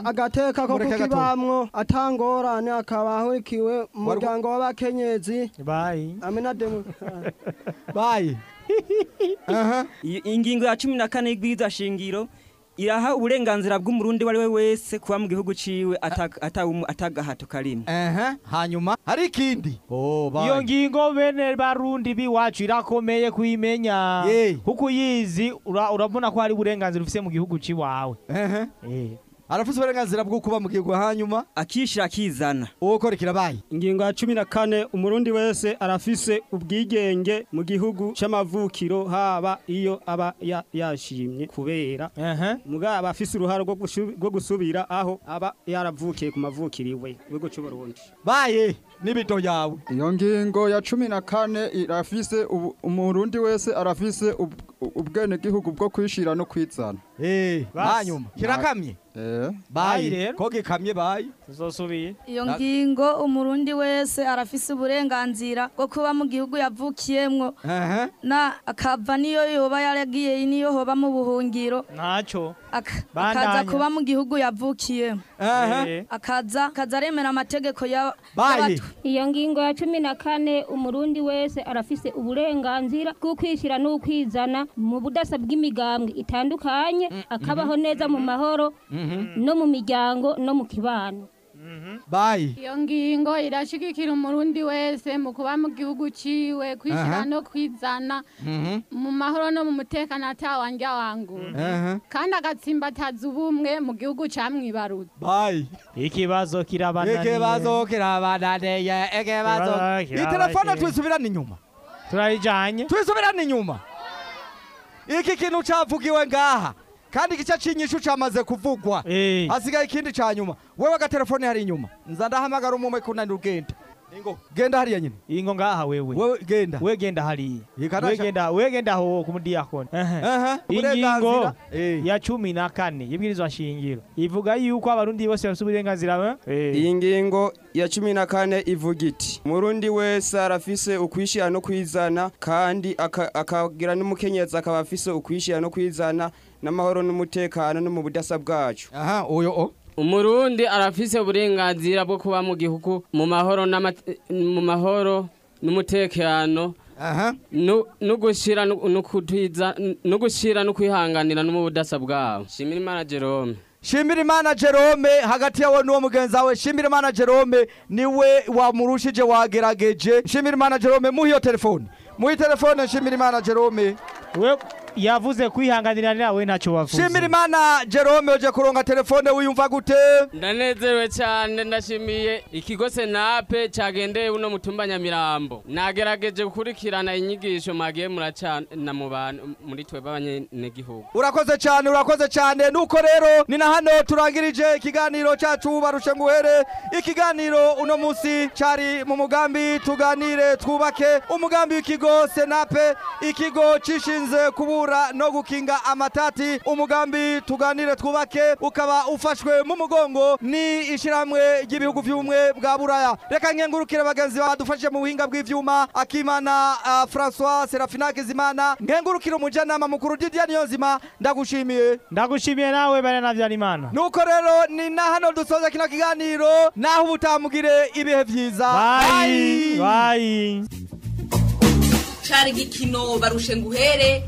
Speaker 11: agateka ko kukibamwo atangorane akaba ahurikiwe mu muryango w'abakenyezi.
Speaker 4: Bayi
Speaker 11: amena demokarasi
Speaker 3: bayi
Speaker 34: ingingo ya cumi na kane y'ibwirizwa shingiro iraha uburenganzira bw'umurundi uwo ari we wese kuba mu gihugu ciwe ata- ata- atagahato karimo.
Speaker 3: Ehe. Hanyuma hari ikindi. Oh
Speaker 4: iyo ngingo bene barundi biwacu irakomeye kuyimenya. Kuko uyizi ura- urabona ko hari uburenganzira ufise mu gihugu ciwawe.
Speaker 3: Ehe arafise uburenganzira bwo kuba mu gihugu hanyuma
Speaker 34: akishira akizana.
Speaker 3: uwo kora kirabaye
Speaker 51: ingingo ya cumi na kane umurundi wese arafise ubwigenge mu gihugu c'amavukiro haba iyo aba ya- yashimye kubera muga aba afise uruhare rwo gusubira aho aba yaravukiye ku mavukiro iwe igihugu c'uburundi.
Speaker 3: Baye n'ibito yawe.
Speaker 52: Iyo ngingo ya cumi na kane irafise umurundi wese arafise ub- ubwenegihugu bwo kwishira no kwizana.
Speaker 3: Hanyuma. Kirakamye. Bayi ko gikamye bayi
Speaker 4: tuzosubiye
Speaker 53: iyo ngingo umurundi wese arafise uburenganzira bwo kuba mu gihugu yavukiyemwo. Na akava niyo yoba yaragiye niyo hoba mu buhungiro.
Speaker 4: Ntaco
Speaker 53: akaza kuba mu gihugu yavukiyemo
Speaker 4: Aha.
Speaker 53: akaza akaza aremera amategeko ya
Speaker 3: bayi
Speaker 41: iyo ngingo ya cumi na kane umurundi wese arafise uburenganzira bwo kwishyira n'ukwizana mu budasa bw'imigambwe itandukanye akabaho neza mu mahoro no mu miryango no mu kibano.
Speaker 3: Bayi
Speaker 40: iyo ngingo irashigikira umurundi wese mu kuba mu gihugu ciwe kwishira
Speaker 3: Aha.
Speaker 40: no kwizana mu mahoro no mu mutekano atawanja wangura
Speaker 3: Aha.
Speaker 40: kandi agatsimbataza ubumwe mu gihugu camwibarutse
Speaker 3: bayi
Speaker 4: ikibazo kirabananiye.
Speaker 3: Ikibazo kirabananiye ikibazo. Iyi telefone tuyisubirane inyuma.
Speaker 4: Turayijanye.
Speaker 3: Tuyisubirane inyuma. Iki kintu cavugiwe ngaha. Kandi igice c'inyishu camaze kuvugwa. Hasigaye ikindi ca nyuma. Wewe agatelefone hari inyuma. Nza ndahamagara umumwe kunanira ugenda ingo. Genda hariya nyine.
Speaker 4: Ingo ngaha wewe.
Speaker 3: Wewe genda.
Speaker 4: We genda hariya.
Speaker 3: Ikadasha-
Speaker 4: we genda we genda aho ku mudiyakoni ingingo ya cumi na kane. Y'ibwirizwa shingiro. Ivuga yuko abarundi bose bafite uburenganzira eh?
Speaker 31: iyi ngingo ya cumi na kane ivuga iti umurundi wese arafise ukwishira no kwizana kandi aka- akagira n'umukenyezi akaba afise ukwishira no kwizana n'amahoro n'umutekano no mu budasa bwacu.
Speaker 3: Aha uyo o.
Speaker 54: Umurundi arafise uburenganzira bwo kuba mu gihugu mu mahoro mu mahoro n'umutekano nu- no gushira no no kutwiza no gushira no kwihanganira no mu budasa bwabo shimira imana Jerome.
Speaker 3: Shimira imana jerome hagati yawe n'uwo mugenzi wawe shimira imana jerome ni we wamurushije wagerageje. Shimira imana jerome muhe iyo telefone. Muhe telefone shimira imana jerome.
Speaker 4: We yavuze kwihanganira nawe ntacyo wavuze.
Speaker 3: Shimira imana jerome uje kuronga telefone wiyumva gute?
Speaker 54: Ndanezerewe cyane ndashimiye. Ikigo senape cyagendeye uno mutumba nyamirambo. Nagerageje gukurikirana inyigisho mwagiye muracana mu bantu muri twe b'abanyagihugu
Speaker 3: urakoze cyane urakoze cyane. Nuko rero ni na hano turangirije ikiganiro cyacu barushe nguhere ikiganiro uno munsi cyari mu mugambi tuganire twubake umugambi w'ikigo senape ikigo cishinze kubura no gukinga amatati. Umugambi tuganire twubake ukaba ufashwe mu mugongo. Ni ishyirahamwe ry'ibihugu by'ubumwe bwa buraya. Reka nkengurukire bagenzi badufashe mu buhinga bw'ivyuma. Akimana uh, francois serafina kizimana nkengurukire umujyanama mukuru didier niyonzima. Ndagushimiye.
Speaker 4: Ndagushimiye nawe bane navyarimana
Speaker 3: nuko rero ni na hano dusoza kino kiganiro. Naho ubutamugire ibihe vyiza.
Speaker 4: Bye. Bye.
Speaker 55: cari igikino barushe nguhere.